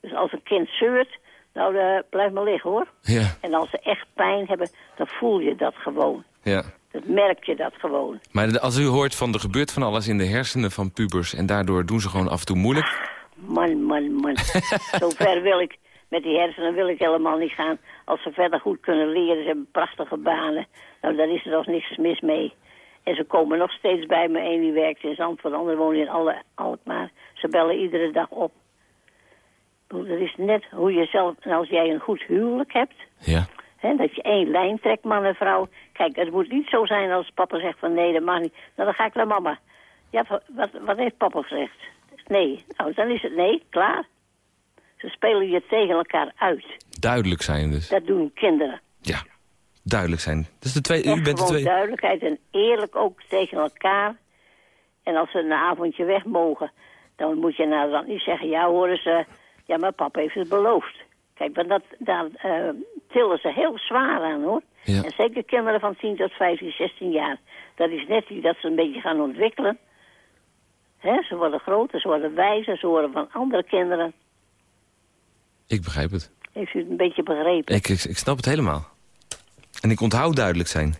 Dus als een kind zeurt... nou, eh, blijf maar liggen, hoor. Ja, En als ze echt pijn hebben, dan voel je dat gewoon. ja. Dat merk je dat gewoon. Maar als u hoort van er gebeurt van alles in de hersenen van pubers... en daardoor doen ze gewoon af en toe moeilijk... Man, man, man. Zo ver wil ik, met die hersenen wil ik helemaal niet gaan. Als ze verder goed kunnen leren, ze hebben prachtige banen. Nou, daar is er nog niks mis mee. En ze komen nog steeds bij me. Eén die werkt in Zandvoort, de ander woont in alle, Alkmaar. Ze bellen iedere dag op. Dat is net hoe je zelf, en als jij een goed huwelijk hebt... Ja, Hè, dat je één lijn trekt, man en vrouw. Kijk, het moet niet zo zijn als papa zegt van nee, dat mag niet. Nou, dan ga ik naar mama. Ja, wa- wat, wat heeft papa gezegd? Nee. Nou, dan is het nee, klaar. Ze spelen je tegen elkaar uit. duidelijk zijn dus. Dat doen kinderen. Ja, duidelijk zijn. Dus de twee, u bent de gewoon twee... duidelijkheid en eerlijk ook tegen elkaar. En als ze een avondje weg mogen, dan moet je nou dan niet zeggen... ja, horen ze, ja, maar papa heeft het beloofd. Kijk, want dat, daar eh, tillen ze heel zwaar aan, hoor. Ja. En zeker kinderen van 10 tot 15, 16 jaar. Dat is net die dat ze een beetje gaan ontwikkelen. Hè, ze worden groter, ze worden wijzer, ze worden van andere kinderen. Ik begrijp het. Heeft u het een beetje begrepen? Ik, ik, ik snap het helemaal. En ik onthoud duidelijk zijn.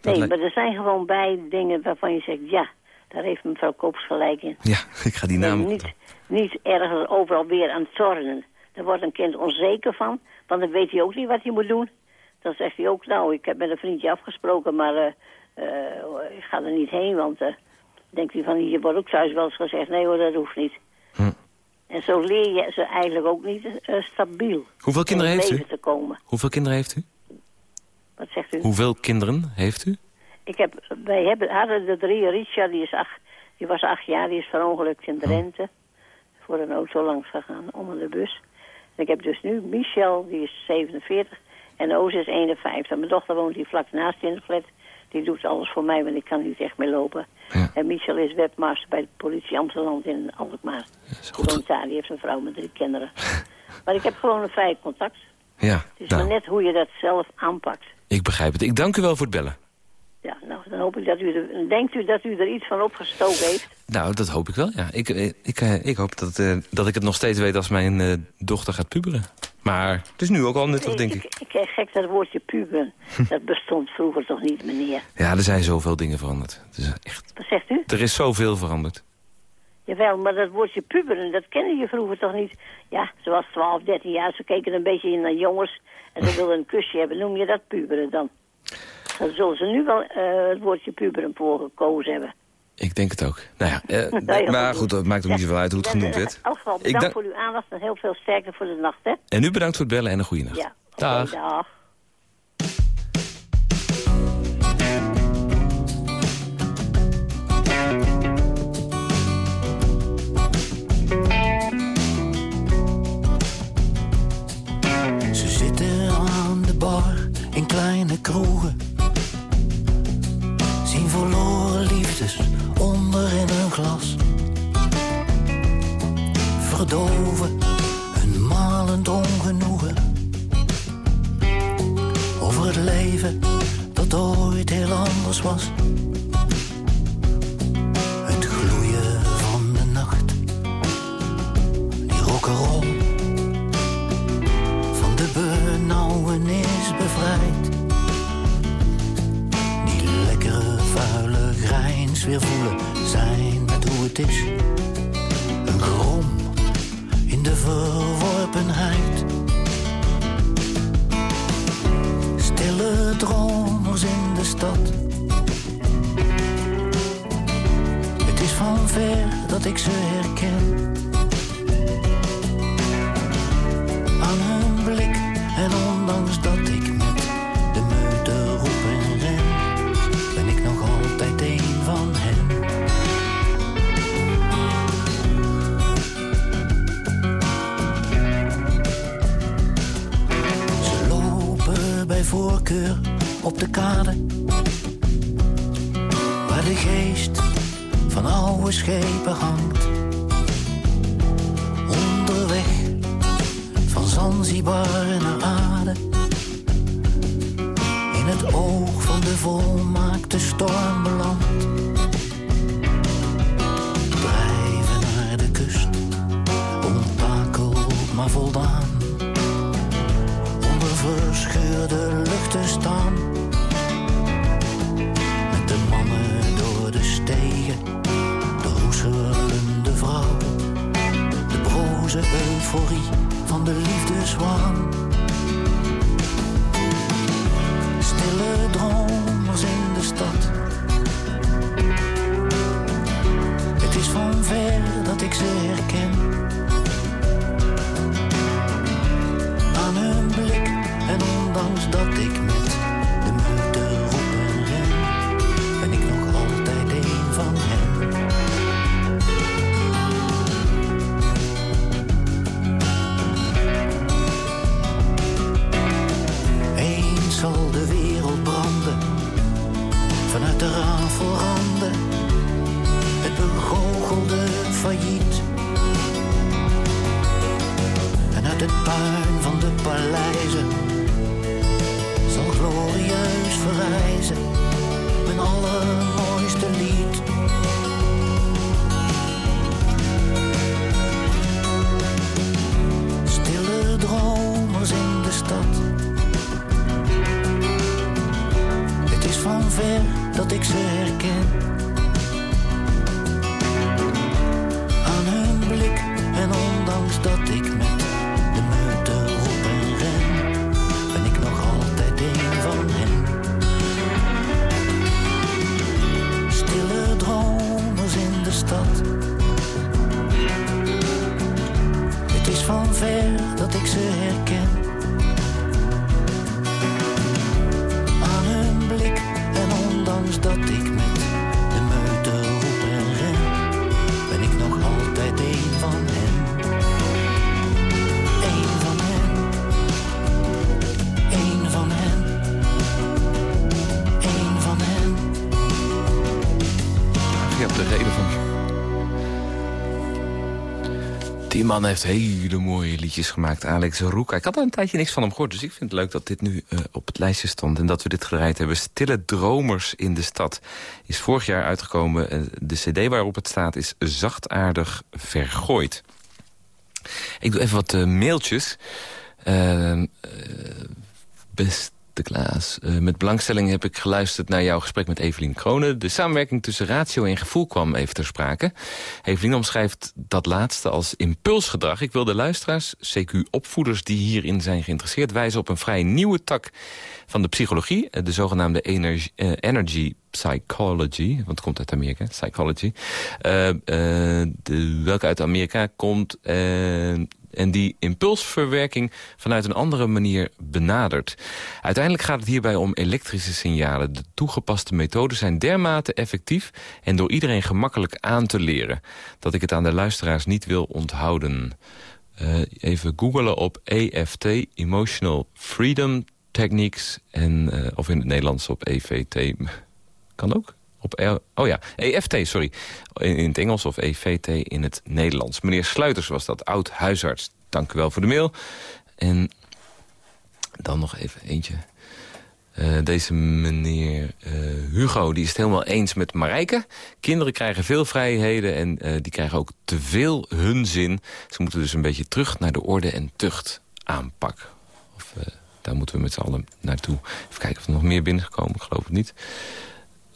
Dat nee, maar er zijn gewoon bij dingen waarvan je zegt... ja, daar heeft mevrouw Koops gelijk in. Ja, ik ga die naam... Niet, niet ergens overal weer aan het tornen. Daar wordt een kind onzeker van, want dan weet hij ook niet wat hij moet doen. Dan zegt hij ook, nou, ik heb met een vriendje afgesproken, maar eh, eh, ik ga er niet heen, want uh, denkt hij van, hier wordt ook thuis wel eens gezegd, nee hoor, dat hoeft niet. Hm. En zo leer je ze eigenlijk ook niet stabiel Hoeveel kinderen heeft u? leven te komen. Hoeveel kinderen heeft u? Wat zegt u? Hoeveel kinderen heeft u? Ik heb, wij hebben, hadden de drie, Richard, die, is acht, die was acht jaar, die is verongelukt in Drenthe. Voor een auto langs gegaan, onder de bus. En ik heb dus nu Michel, die is 47, en Oos is 51. Mijn dochter woont hier vlak naast in de flat. Die doet alles voor mij, want ik kan niet echt meer lopen. Ja. En Michel is webmaster bij de politie Amsterdam in Alkmaar. Woont daar, die heeft een vrouw met drie kinderen. maar ik heb gewoon een vrij contact. Ja, Het is nou, maar net hoe je dat zelf aanpakt. ik begrijp het. Ik dank u wel voor het bellen. Ja, nou, dan hoop ik dat u er... Denkt u dat u er iets van opgestoken heeft? Nou, dat hoop ik wel, ja. Ik, eh, ik, eh, ik hoop dat, eh, dat ik het nog steeds weet als mijn dochter gaat puberen. Maar het is nu ook al nuttig, denk ik. Ik, ik krijg gek dat woordje puberen. Dat bestond vroeger toch niet, meneer? Ja, er zijn zoveel dingen veranderd. Het is echt, Wat zegt u? er is zoveel veranderd. Jawel, maar dat woordje puberen, dat kende je vroeger toch niet? Ja, ze was 12, 13 jaar, ze keken een beetje naar jongens... en ze wilden een kusje hebben. Noem je dat puberen dan? Dan zullen ze nu wel eh, het woordje puberen voor gekozen hebben. Ik denk het ook. Nou ja, eh, maar goed. dat maakt ook niet zoveel uit hoe het Ja, genoemd in werd. Ik bedankt dank- voor uw aandacht en heel veel sterkte voor de nacht, hè? En u bedankt voor het bellen en een goede nacht. Ja, Dag. dag. Ze zitten aan de bar in kleine kroegen. Onder in hun glas. Verdoven een malend ongenoegen. Over het leven dat ooit heel anders was. Het gloeien van de nacht. Die rock'n'roll van de benauwenis bevrijd. Weer voelen zijn met hoe het is. Een grom in de verworpenheid. Stille dromers in de stad. Het is van ver dat ik ze herken. Aan hun blik en ondanks dat op de kade, waar de geest van oude schepen hangt. Onderweg van Zanzibar naar Aden. In het oog van de volmaakte storm beland. done dat ik ze herken. Man heeft hele mooie liedjes gemaakt, Alex Roeka. Ik had al een tijdje niks van hem gehoord, dus ik vind het leuk dat dit nu eh, op het lijstje stond... en dat we dit gedraaid hebben. Stille Dromers in de Stad is vorig jaar uitgekomen. Eh, de cd waarop het staat is Zachtaardig Vergooid. Ik doe even wat eh, mailtjes. Uh, uh, beste Klaas, uh, met belangstelling heb ik geluisterd naar jouw gesprek met Evelien Kronen. De samenwerking tussen ratio en gevoel kwam even ter sprake. Evelien omschrijft dat laatste als impulsgedrag. Ik wil de luisteraars, CQ-opvoeders die hierin zijn geïnteresseerd... wijzen op een vrij nieuwe tak van de psychologie. De zogenaamde energy, uh, energy psychology, want het komt uit Amerika, psychology. De, welke uit Amerika komt die impulsverwerking vanuit een andere manier benadert. Uiteindelijk gaat het hierbij om elektrische signalen. De toegepaste methoden zijn dermate effectief en door iedereen gemakkelijk aan te leren... dat ik het aan de luisteraars niet wil onthouden. Uh, even googelen op EFT, Emotional Freedom Techniques... En, uh, of in het Nederlands op EVT. Kan ook? Op oh ja, EFT, sorry. In, het Engels of EVT in het Nederlands. Meneer Sluiters was dat, oud-huisarts. Dank u wel voor de mail. En dan nog even eentje. Uh, deze meneer uh, Hugo die is het helemaal eens met Marijke. Kinderen krijgen veel vrijheden en uh, die krijgen ook te veel hun zin. Ze moeten dus een beetje terug naar de orde en tucht aanpak. Of, daar moeten we met z'n allen naartoe. Even kijken of er nog meer binnengekomen, ik geloof het niet.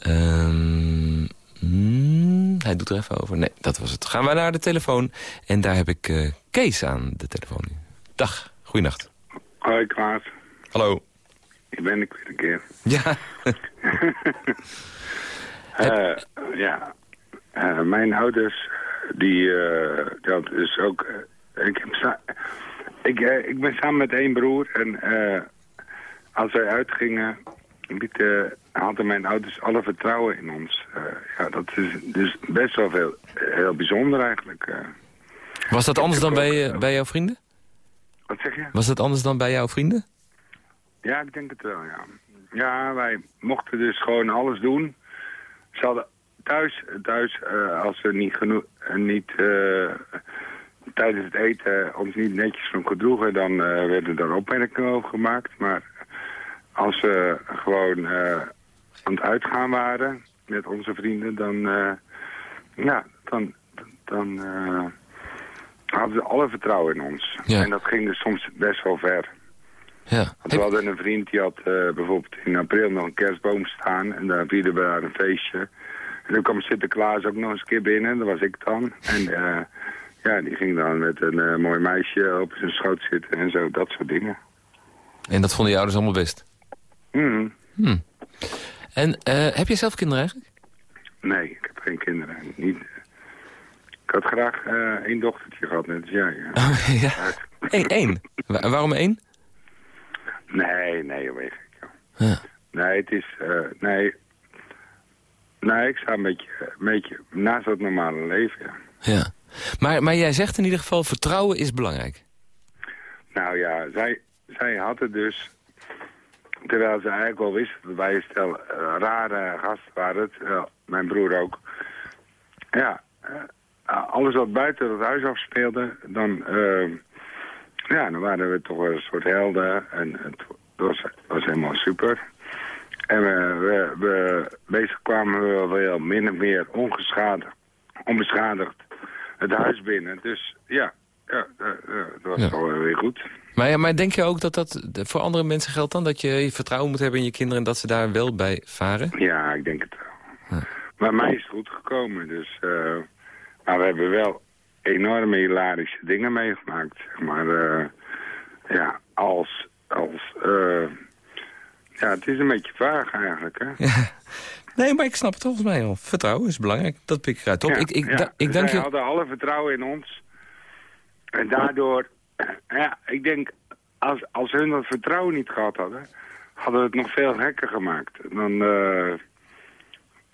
Um, Hmm, hij doet er even over. Nee, dat was het. Gaan wij naar de telefoon. En daar heb ik eh, Kees aan de telefoon nu. Dag, goeienacht. Hoi Klaas, Hallo. ik ben ik weer een keer. Ja, Eh, ja, Eh, mijn ouders, die, dat is ook... ik, heb ik, ik ben samen met één broer en als wij uitgingen, lieten, hadden mijn ouders alle vertrouwen in ons. Eh, ja, dat is dus best wel veel, heel bijzonder eigenlijk. eh. was dat anders dan ook, bij, eh, eh, bij jouw vrienden? wat zeg je? Was dat anders dan bij jouw vrienden? Ja, ik denk het wel, ja. Ja, wij mochten dus gewoon alles doen. Ze hadden thuis, thuis eh, als we niet genoeg, eh, niet eh, tijdens het eten ons niet netjes van gedroegen, dan eh, werden er opmerkingen over gemaakt. Maar als we gewoon eh, aan het uitgaan waren met onze vrienden, dan, eh, ja, dan, dan eh, hadden ze alle vertrouwen in ons. Ja. En dat ging dus soms best wel ver. Ja. Want we hadden een vriend die had bijvoorbeeld in april nog een kerstboom staan. En daar vierden we daar een feestje. En toen kwam Sinterklaas ook nog eens een keer binnen. Dat was ik dan. En ja, die ging dan met een mooi meisje op zijn schoot zitten en zo. Dat soort dingen. En dat vonden je ouders allemaal best? Mhm. Hm. En eh, heb je zelf kinderen eigenlijk? Nee, ik heb geen kinderen. Niet. Ik had graag eh, één dochtertje gehad, net als jij. ja. ja. Eén, één. Wa- waarom één? Nee, nee, weet ik. Ja. Nee, het is... eh, nee. Nee, ik sta een beetje, een beetje naast het normale leven, ja. ja. Maar, maar jij zegt in ieder geval, vertrouwen is belangrijk. Nou ja, zij, zij had het dus... Terwijl ze eigenlijk wel wist dat wij een stel eh, rare gasten waren. Eh, mijn broer ook. Ja, eh, alles wat buiten het huis afspeelde, dan, ja, dan waren we toch wel een soort helden. En het was, helemaal super. En we, we, we, meestal kwamen we wel min of meer onbeschadigd het huis binnen. Dus ja, ja, dat was Ja. wel weer goed. Maar, ja, maar denk je ook dat dat voor andere mensen geldt dan? Dat je vertrouwen moet hebben in je kinderen en dat ze daar wel bij varen? Ja, ik denk het wel. Maar mij is het goed gekomen, dus... eh, maar we hebben wel enorme hilarische dingen meegemaakt, zeg maar. eh, ja, als... als eh, ja, het is een beetje vaag eigenlijk, hè? Nee, maar ik snap het volgens mij al. Vertrouwen is belangrijk. Dat pik ik eruit op. Ja, ik, ik, ja. da- ik dank Zij je... hadden alle vertrouwen in ons. En daardoor, ja, ik denk, als, als hun dat vertrouwen niet gehad hadden, hadden we het nog veel gekker gemaakt. Dan, eh,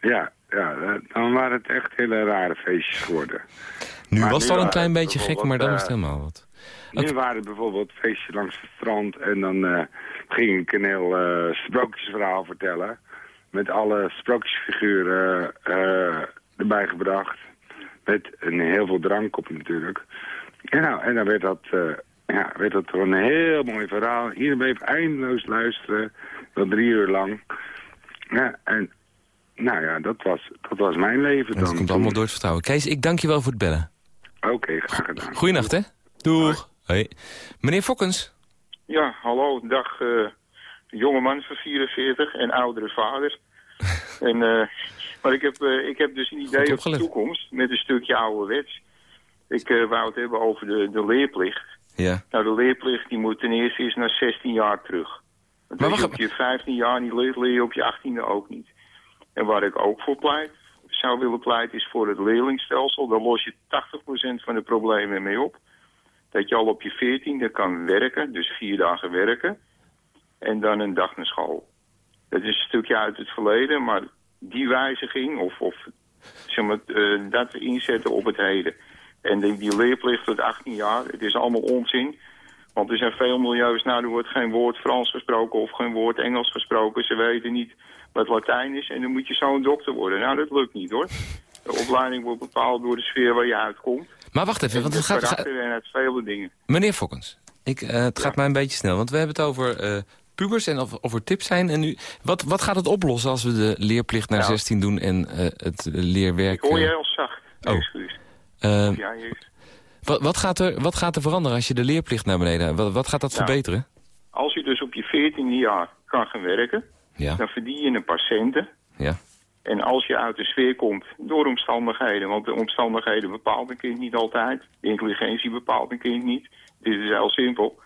ja, ja, dan waren het echt hele rare feestjes geworden. Nu maar was het al een waren klein beetje gek, maar dan is het eh, helemaal wat. Nu waren het bijvoorbeeld feestjes langs het strand en dan eh, ging ik een heel sprookjesverhaal vertellen. Met alle sprookjesfiguren erbij gebracht. Met een heel veel drank op natuurlijk. En, nou, en dan werd dat, eh, ja, werd dat een heel mooi verhaal. Iedereen bleef eindeloos luisteren. Wel drie uur lang. Ja, en nou ja, dat was, dat was mijn leven En dat dan. komt allemaal door het vertrouwen. Kees, ik dank je wel voor het bellen. Oké, graag gedaan. Goeienacht, hè? Doeg. Hoi. Meneer Fokkens. Ja, hallo, dag eh jonge man van 44 en oudere vader. en, eh, maar ik heb, eh, ik heb dus een idee op de toekomst met een stukje ouderwets. Ik eh, wou het hebben over de, de leerplicht. Ja. Nou, de leerplicht die moet ten eerste eens naar 16 jaar terug. Want Maar als je op je 15 jaar niet leert, leer je op je 18e ook niet. En waar ik ook voor pleit, zou willen pleiten, is voor het leerlingstelsel. Daar los je 80% van de problemen mee op. Dat je al op je 14e kan werken, dus vier dagen werken. En dan een dag naar school. Dat is een stukje uit het verleden, maar die wijziging, of, of zeg maar, eh, dat inzetten op het heden. En die, die leerplicht tot 18 jaar, het is allemaal onzin. Want er zijn veel milieus, nou er wordt geen woord Frans gesproken of geen woord Engels gesproken. Ze weten niet wat Latijn is en dan moet je zo een dokter worden. Nou, dat lukt niet hoor. De opleiding wordt bepaald door de sfeer waar je uitkomt. Maar wacht even, want het gaat... karakter en uit vele dingen. Meneer Fokkens, ik, eh, het gaat mij een beetje snel. Want we hebben het over eh, pubers en of, of er tips zijn. En nu, wat, wat gaat het oplossen als we de leerplicht naar Nou. 16 doen en eh, het leerwerk... Ik hoor je heel zacht. Oh. Excuus. Eh, Ja, wat, wat, gaat er, wat gaat er veranderen als je de leerplicht naar beneden... Wat, wat gaat dat Nou. verbeteren? Als je dus op je 14e jaar kan gaan werken, Ja, dan verdien je een paar centen. ja. En als je uit de sfeer komt door omstandigheden, want de omstandigheden bepaalt een kind niet altijd. De intelligentie bepaalt een kind niet. Dit is heel simpel.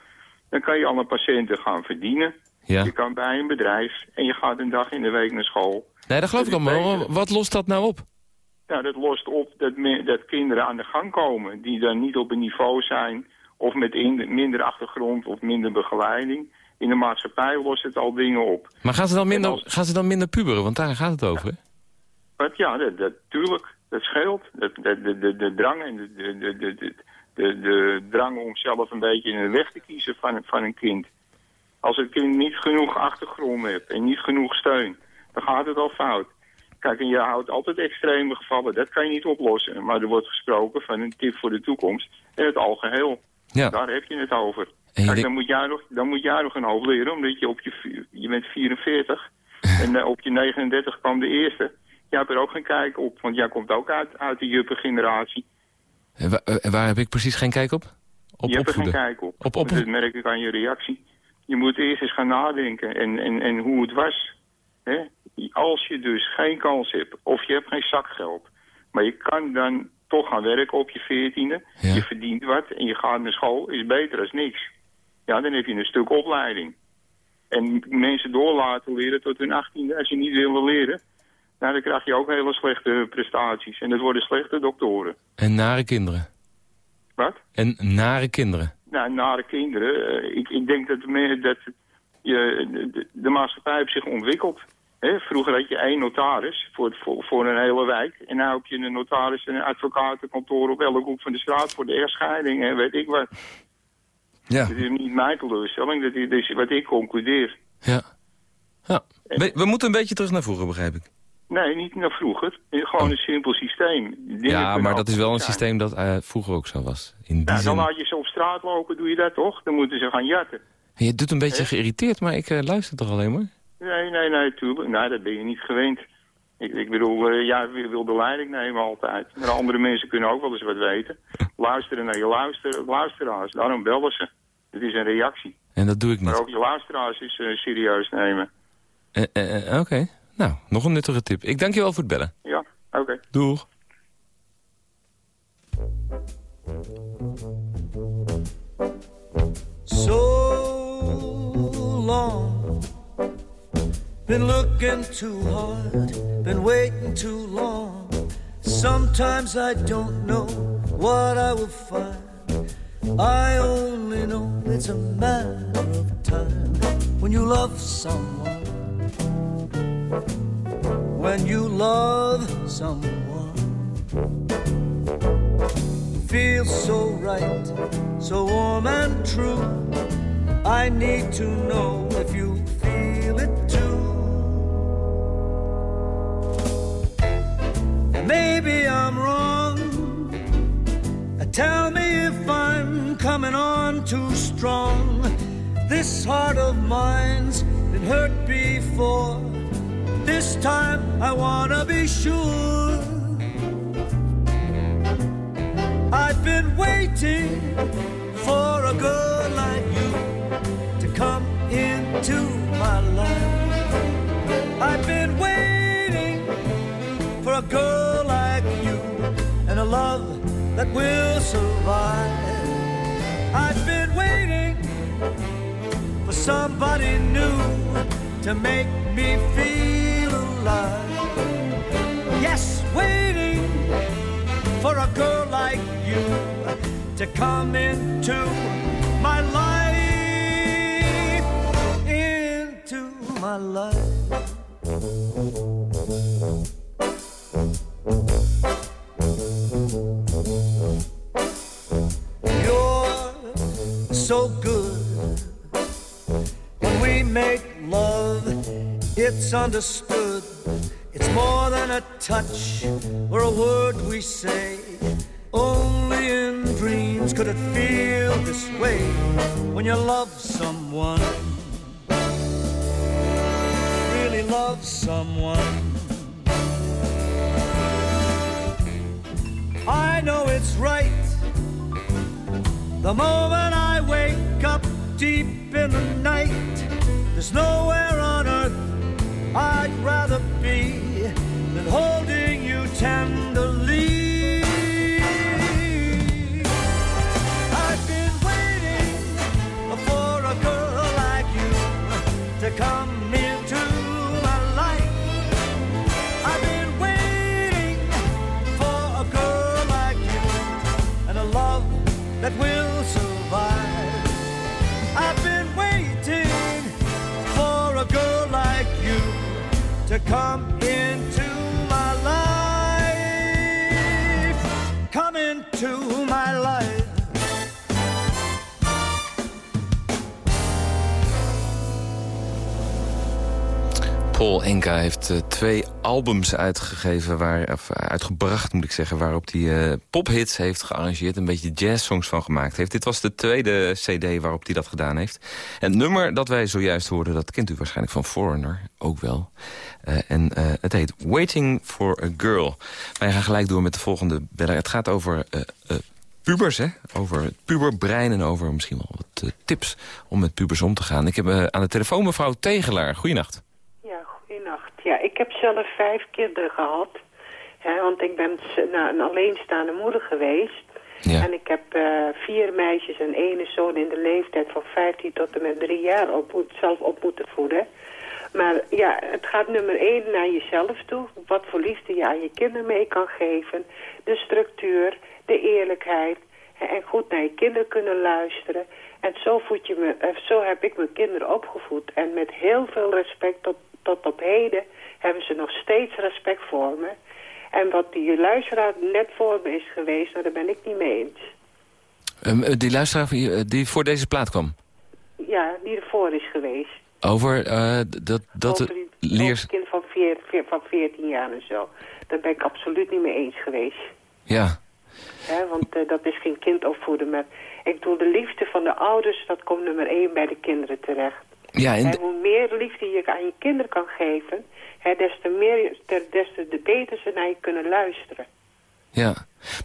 Dan kan je alle patiënten gaan verdienen. Ja. Je kan bij een bedrijf en je gaat een dag in de week naar school. Nee, dat geloof ik Dat allemaal. Wat lost dat nou op? Nou, dat lost op dat, me- dat kinderen aan de gang komen die dan niet op een niveau zijn of met in- minder achtergrond of minder begeleiding. In de maatschappij lost het al dingen op. Maar gaan ze dan minder, als- gaan ze dan minder puberen? Want daar gaat het over, hè? Maar ja, dat, dat, tuurlijk, dat scheelt. Dat, dat, de, de, de drang en de, de, de, de, de, de, de drang om zelf een beetje een weg te kiezen van, van een kind. Als het kind niet genoeg achtergrond heeft en niet genoeg steun, dan gaat het al fout. Kijk, en je houdt altijd extreme gevallen, dat kan je niet oplossen. Maar er wordt gesproken van een tip voor de toekomst en het algeheel. Ja. Daar heb je het over. En Kijk, dan, moet jij nog, dan moet jij nog een hoop leren, omdat je op je, je bent 44 en eh, op je 39 kwam de eerste. Jij hebt er ook geen kijk op, want jij komt ook uit, uit de juppengeneratie. En wa- eh, waar heb ik precies geen kijk op? Op je hebt er geen kijk op. Op op- Dat merk ik aan je reactie. Je moet eerst eens gaan nadenken en, en, en hoe het was. Hè? Als je dus geen kans hebt of je hebt geen zakgeld... maar je kan dan toch gaan werken op je veertiende... Ja. je verdient wat en je gaat naar school, is beter dan niks. Ja, dan heb je een stuk opleiding. En mensen door laten leren tot hun achttiende als je niet wil leren... Nou, dan krijg je ook hele slechte prestaties. En dat worden slechte doktoren. En nare kinderen. Wat? En nare kinderen. Nou, nare kinderen. eh, ik, ik denk dat, me- dat je, de, de maatschappij heeft zich ontwikkeld. Hè, vroeger had je één notaris voor, voor, voor een hele wijk. En nu heb je een notaris en een advocatenkantoor op elke hoek van de straat voor de echtscheiding. En weet ik wat. Ja. Dat is niet mijn teleurstelling, dat is, dat is wat ik concludeer. Ja. ja. We, we moeten een beetje terug naar vroeger, begrijp ik. Nee, niet naar vroeger. Gewoon een simpel systeem. Oh. Ja, maar dat is wel een systeem dat eh, vroeger ook zo was. In die Nou, zin. dan laat je ze op straat lopen, doe je dat toch? Dan moeten ze gaan jatten. Je doet een beetje geïrriteerd, maar ik eh, luister toch alleen maar. Nee, nee, nee, tuurlijk. Nee, dat ben je niet gewend. Ik, ik bedoel, eh, jij wil wil de leiding nemen altijd. Maar andere mensen kunnen ook wel eens wat weten. Luisteren naar je luister, luisteraars. Daarom bellen ze. Het is een reactie. En dat doe ik Maar niet. ook je luisteraars is eh, serieus nemen. Eh, Oké. Nou, nog een nuttige tip. Ik dank je wel voor het bellen. Ja, oké. Doeg. So long. Been looking too hard, been waiting too long. Sometimes I don't know what I will find. I only know it's a matter of time when you love someone. When you love someone feels so right, so warm and true. I need to know if you Maybe I'm wrong. Uh, tell me if I'm coming on too strong. This heart of mine's been hurt before. This time I wanna be sure. I've been waiting for a girl like you to come into my life. I've been waiting for a girl love that will survive. I've been waiting for somebody new to make me feel alive. Yes, waiting for a girl like you to come into my life, into my life. So good when we make love. It's understood. It's more than a touch or a word we say. Only in dreams could it feel this way when you love someone. Really love someone. I know it's right. The moment I wake up deep in the night, there's nowhere on earth I'd rather be than holding you tenderly. come that will survive. I've been waiting for a girl like you to come into Paul Enka heeft uh, twee albums uitgegeven, waar, of uh, uitgebracht moet ik zeggen... waarop hij uh, pophits heeft gearrangeerd, een beetje jazzsongs van gemaakt heeft. Dit was de tweede cd waarop hij dat gedaan heeft. En het nummer dat wij zojuist hoorden, dat kent u waarschijnlijk van Foreigner, ook wel. en het heet Waiting for a Girl. Wij gaan gelijk door met de volgende beller. Het gaat over pubers, hè? over het puberbrein en over misschien wel wat tips om met pubers om te gaan. Ik heb aan de telefoon mevrouw Tegelaar. Goeienacht. Zelf vijf kinderen gehad. Hè, want ik ben nou, een alleenstaande moeder geweest. Ja. En ik heb uh, vier meisjes en ene zoon in de leeftijd van 15 tot en met drie jaar op, zelf op moeten voeden. Maar ja, het gaat nummer één naar jezelf toe. Wat voor liefde je aan je kinderen mee kan geven. De structuur, de eerlijkheid. En goed naar je kinderen kunnen luisteren. En zo, voed je me, eh, zo heb ik mijn kinderen opgevoed. En met heel veel respect tot, tot op heden hebben ze nog steeds respect voor me. En wat die luisteraar net voor me is geweest, nou, daar ben ik niet mee eens. Um, die luisteraar eh, die voor deze plaat kwam? Ja, die ervoor is geweest. Over uh, dat... dat over die, kind van, veer, van 14 jaar en zo. Daar ben ik absoluut niet mee eens geweest. Ja. He, want uh, dat is geen kind opvoeden. Maar ik doe de liefde van de ouders, dat komt nummer 1 bij de kinderen terecht. Ja, en, en hoe meer liefde je aan je kinderen kan geven... He, des, te meer, des te beter ze naar je kunnen luisteren. Ja,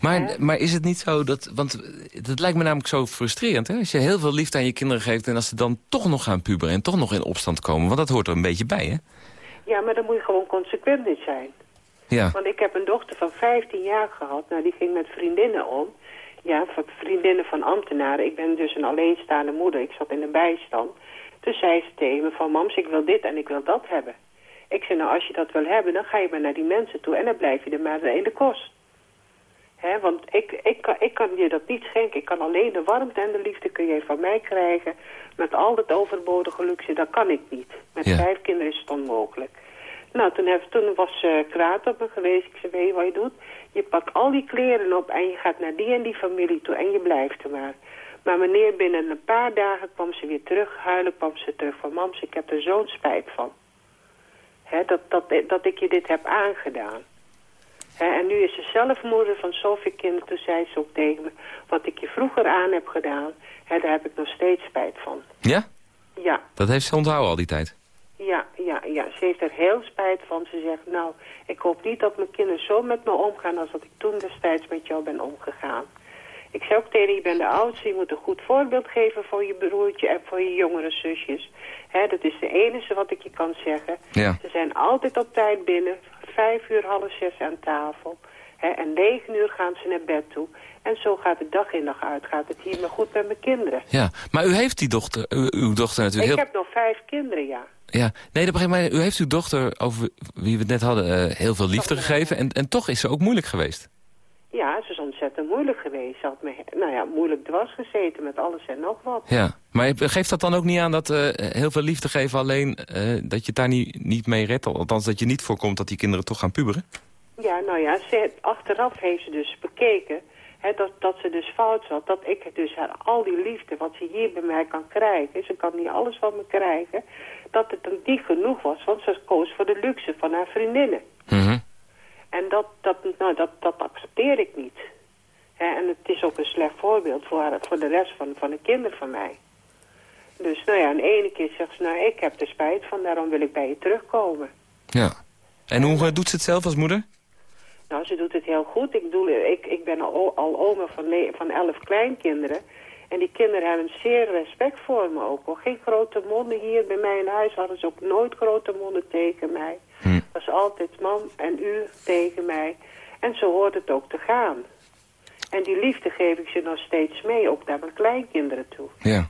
maar, maar is het niet zo dat... Want het lijkt me namelijk zo frustrerend, hè? Als je heel veel liefde aan je kinderen geeft... en als ze dan toch nog gaan puberen en toch nog in opstand komen. Want dat hoort er een beetje bij, hè? Ja, maar dan moet je gewoon consequent in zijn. Ja. Want ik heb een dochter van 15 jaar gehad. Nou, die ging met vriendinnen om. Ja, vriendinnen van ambtenaren. Ik ben dus een alleenstaande moeder. Ik zat in de bijstand. Toen zei ze tegen me van... Mams, ik wil dit en ik wil dat hebben. Ik zei, nou, als je dat wil hebben, dan ga je maar naar die mensen toe... en dan blijf je er maar in de kost. He, want ik, ik, kan, ik kan je dat niet schenken. Ik kan alleen de warmte en de liefde kun je van mij krijgen. Met al dat overbodige luxe, dat kan ik niet. Met vijf kinderen is het onmogelijk. Nou, toen, heb, toen was uh, kwaad op me geweest. Ik zei, weet je wat je doet? Je pakt al die kleren op en je gaat naar die en die familie toe en je blijft er maar. Maar meneer, binnen een paar dagen kwam ze weer terug. Huilen kwam ze terug van, mams, ik heb er zo'n spijt van. He, dat, dat, dat ik je dit heb aangedaan. He, en nu is ze zelf moeder van zoveel kinderen. Toen zei ze ook tegen me... wat ik je vroeger aan heb gedaan... He, daar heb ik nog steeds spijt van. Ja? Ja. Dat heeft ze onthouden al die tijd? Ja, ja, ja. Ze heeft er heel spijt van. Ze zegt, nou, ik hoop niet dat mijn kinderen zo met me omgaan... als dat ik toen destijds met jou ben omgegaan. Ik zei ook tegen je, bent de oudste, je moet een goed voorbeeld geven voor je broertje en voor je jongere zusjes. He, dat is de enige wat ik je kan zeggen. Ja. Ze zijn altijd op tijd binnen, vijf uur, half zes aan tafel. En negen uur gaan ze naar bed toe. En zo gaat het dag in dag uit. Gaat het hier maar goed met mijn kinderen. Ja, maar u heeft die dochter, uw dochter natuurlijk... Ik heb nog vijf kinderen, ja. Ja, nee, dat begrijp ik. U heeft uw dochter, over wie we het net hadden, uh, heel veel liefde gegeven. En, en toch is ze ook moeilijk geweest. Ja, ze is ontzettend moeilijk geweest. Ze had me, nou ja, moeilijk dwars gezeten met alles en nog wat. Ja, maar geeft dat dan ook niet aan dat uh, heel veel liefde geven alleen... Uh, dat je het daar niet, niet mee redt? Althans, dat je niet voorkomt dat die kinderen toch gaan puberen? Ja, nou ja, ze, achteraf heeft ze dus bekeken... Hè, dat, dat ze dus fout zat. Dat ik dus haar al die liefde wat ze hier bij mij kan krijgen... ze kan niet alles van me krijgen... dat het dan niet genoeg was, want ze koos voor de luxe van haar vriendinnen. En dat, dat, nou, dat, dat accepteer ik niet. en het is ook een slecht voorbeeld voor, voor de rest van, van de kinderen van mij. Dus nou ja, een ene keer zegt ze, nou ik heb er spijt van, daarom wil ik bij je terugkomen. Ja. En hoe doet ze het zelf als moeder? Nou, ze doet het heel goed. Ik, doe, ik, ik ben al, al oma van, van elf kleinkinderen. En die kinderen hebben zeer respect voor me ook. Geen grote monden hier bij mij in huis hadden ze ook nooit grote monden tegen mij. Hm. Dat was altijd man en u tegen mij. En zo hoort het ook te gaan. En die liefde geef ik ze nog steeds mee, ook naar mijn kleinkinderen toe. Ja.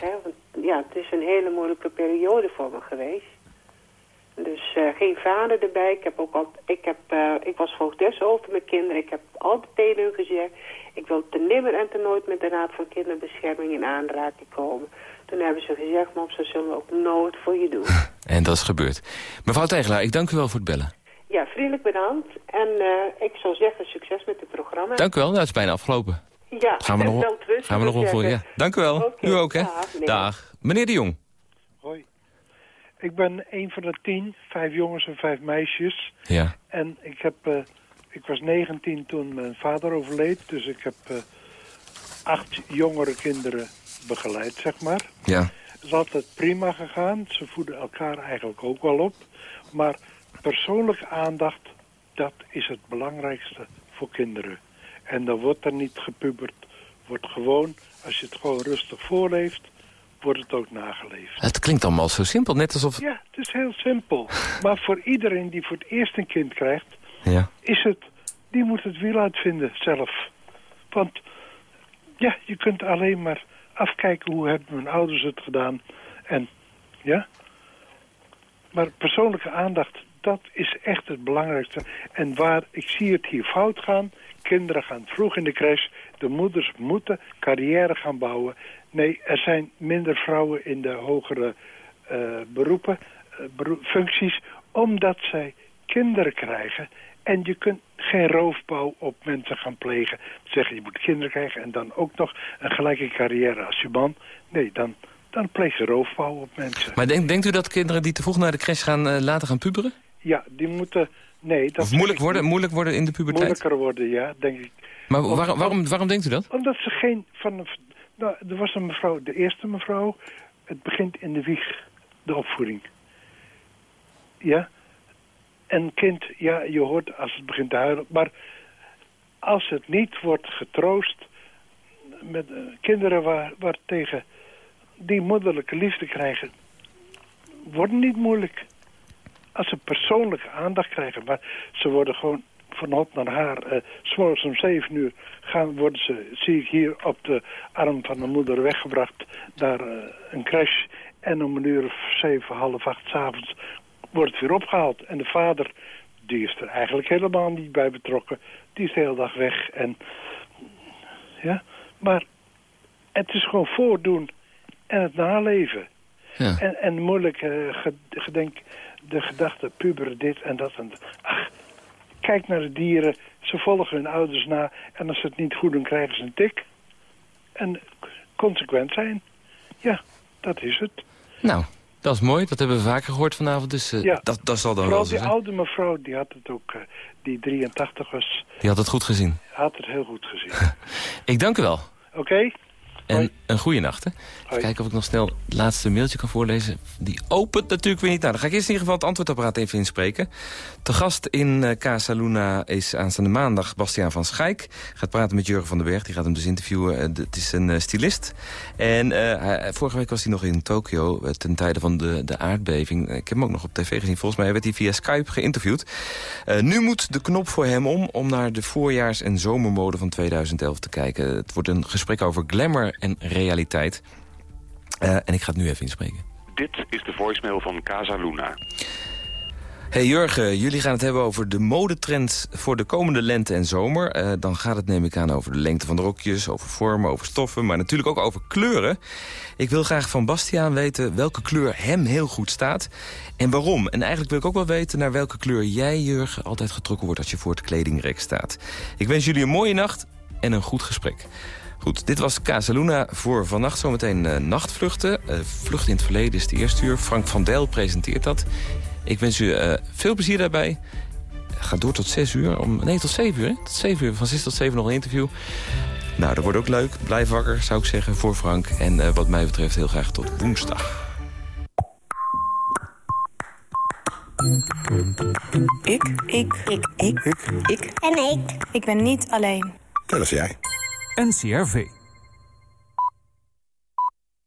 want, ja, het is een hele moeilijke periode voor me geweest. Dus uh, geen vader erbij. Ik, heb ook al, ik, heb, uh, ik was voogdes over mijn kinderen. Ik heb altijd tegen hun gezegd... ik wil te nimmer en te nooit met de Raad van Kinderbescherming in aanraking komen. Toen hebben ze gezegd, mop, ze zullen ook nooit voor je doen. En dat is gebeurd. Mevrouw Tegelaar, ik dank u wel voor het bellen. Ja, vriendelijk bedankt. En uh, ik zou zeggen, succes met het programma. Dank u wel, dat is bijna afgelopen. Ja, gaan we nog, gaan we nog wel voor ja. Dank u wel. Okay, u ook, hè? Dag, dag. Meneer de Jong. Hoi. Ik ben een van de tien, vijf jongens en vijf meisjes. Ja. En ik, heb, uh, ik was 19 toen mijn vader overleed. Dus ik heb uh, acht jongere kinderen begeleid, zeg maar. Ja. Het is altijd prima gegaan. Ze voeden elkaar eigenlijk ook wel op. Maar persoonlijke aandacht, dat is het belangrijkste voor kinderen. En dan wordt er niet gepubert. Wordt gewoon, als je het gewoon rustig voorleeft, wordt het ook nageleefd. Het klinkt allemaal zo simpel, net alsof... Ja, het is heel simpel. maar voor iedereen die voor het eerst een kind krijgt, ja. is het... Die moet het wiel uitvinden zelf. Want ja, je kunt alleen maar afkijken hoe hebben mijn ouders het gedaan. En ja, maar persoonlijke aandacht, dat is echt het belangrijkste. En waar, ik zie het hier fout gaan, kinderen gaan vroeg in de crash, de moeders moeten carrière gaan bouwen. Nee, er zijn minder vrouwen in de hogere uh, beroepen, beroep, functies, omdat zij kinderen krijgen. En je kunt geen roofbouw op mensen gaan plegen. Zeggen je moet kinderen krijgen en dan ook nog een gelijke carrière als je man. Nee, dan, dan pleeg je roofbouw op mensen. Maar denk, denkt u dat kinderen die te vroeg naar de crash gaan uh, later gaan puberen? Ja, die moeten... Nee, dat of moeilijk worden, moeilijk worden in de puberteit? Moeilijker worden, ja, denk ik. Maar waarom, waarom, waarom denkt u dat? Omdat ze geen... Van, nou, er was een mevrouw, de eerste mevrouw... Het begint in de wieg, de opvoeding. Ja? En kind, ja, je hoort als het begint te huilen. Maar als het niet wordt getroost... met uh, kinderen waar, waar tegen die moederlijke liefde krijgen... worden niet moeilijk als ze persoonlijke aandacht krijgen. Maar ze worden gewoon van hot naar haar. Uh, S'morgens om zeven uur gaan, worden ze, zie ik hier op de arm van de moeder weggebracht naar uh, een crash. En om een uur of zeven, half acht s'avonds wordt het weer opgehaald. En de vader, die is er eigenlijk helemaal niet bij betrokken. Die is de hele dag weg. En, ja, maar het is gewoon voordoen en het naleven. Ja. En, en moeilijk uh, gedenk de gedachte puberen dit en dat. En ach, kijk naar de dieren. Ze volgen hun ouders na. En als ze het niet goed doen, krijgen ze een tik. En consequent zijn. Ja, dat is het. Nou, dat is mooi. Dat hebben we vaker gehoord vanavond. Dus uh, ja. dat, dat zal dan Vooral wel die zijn. oude mevrouw, die had het ook, uh, die 83 was. Die had het goed gezien. Had het heel goed gezien. Ik dank u wel. Oké. Okay. En Hoi. een goede nacht. Hè? Even kijken of ik nog snel het laatste mailtje kan voorlezen. Die opent natuurlijk weer niet. Nou, dan ga ik eerst in ieder geval het antwoordapparaat even inspreken. Te gast in uh, Casa Luna is aanstaande maandag Bastiaan van Schaik. Gaat praten met Jurgen van den Berg. Die gaat hem dus interviewen. Uh, het is een uh, stylist. En vorige week was hij nog in Tokio ten tijde van de, de aardbeving. Ik heb hem ook nog op tv gezien. Volgens mij werd hij via Skype geïnterviewd. nu moet de knop voor hem om om naar de voorjaars- en zomermode van 2011 te kijken. Het wordt een gesprek over glamour en realiteit. Uh, en ik ga het nu even inspreken. Dit is de voicemail van Casa Luna. Hey Jurgen, jullie gaan het hebben over de modetrends voor de komende lente en zomer. Uh, dan gaat het neem ik aan over de lengte van de rokjes, over vormen, over stoffen... maar natuurlijk ook over kleuren. Ik wil graag van Bastiaan weten welke kleur hem heel goed staat en waarom. En eigenlijk wil ik ook wel weten naar welke kleur jij, Jurgen... altijd getrokken wordt als je voor het kledingrek staat. Ik wens jullie een mooie nacht en een goed gesprek. Goed, dit was Casaluna voor vannacht. Zometeen uh, nachtvluchten. Uh, Vlucht in het verleden is de eerste uur. Frank van Dijl presenteert dat. Ik wens u uh, veel plezier daarbij. Ga door tot 6 uur. Om, nee, tot 7 uur. Hè? Tot 7 uur. Van 6 tot 7 nog een interview. Nou, dat wordt ook leuk. Blijf wakker, zou ik zeggen, voor Frank. En wat mij betreft heel graag tot woensdag. Ik. Ik. Ik. Ik. Ik. Ik. En ik. Ik ben niet alleen. Dat is jij. NCRV.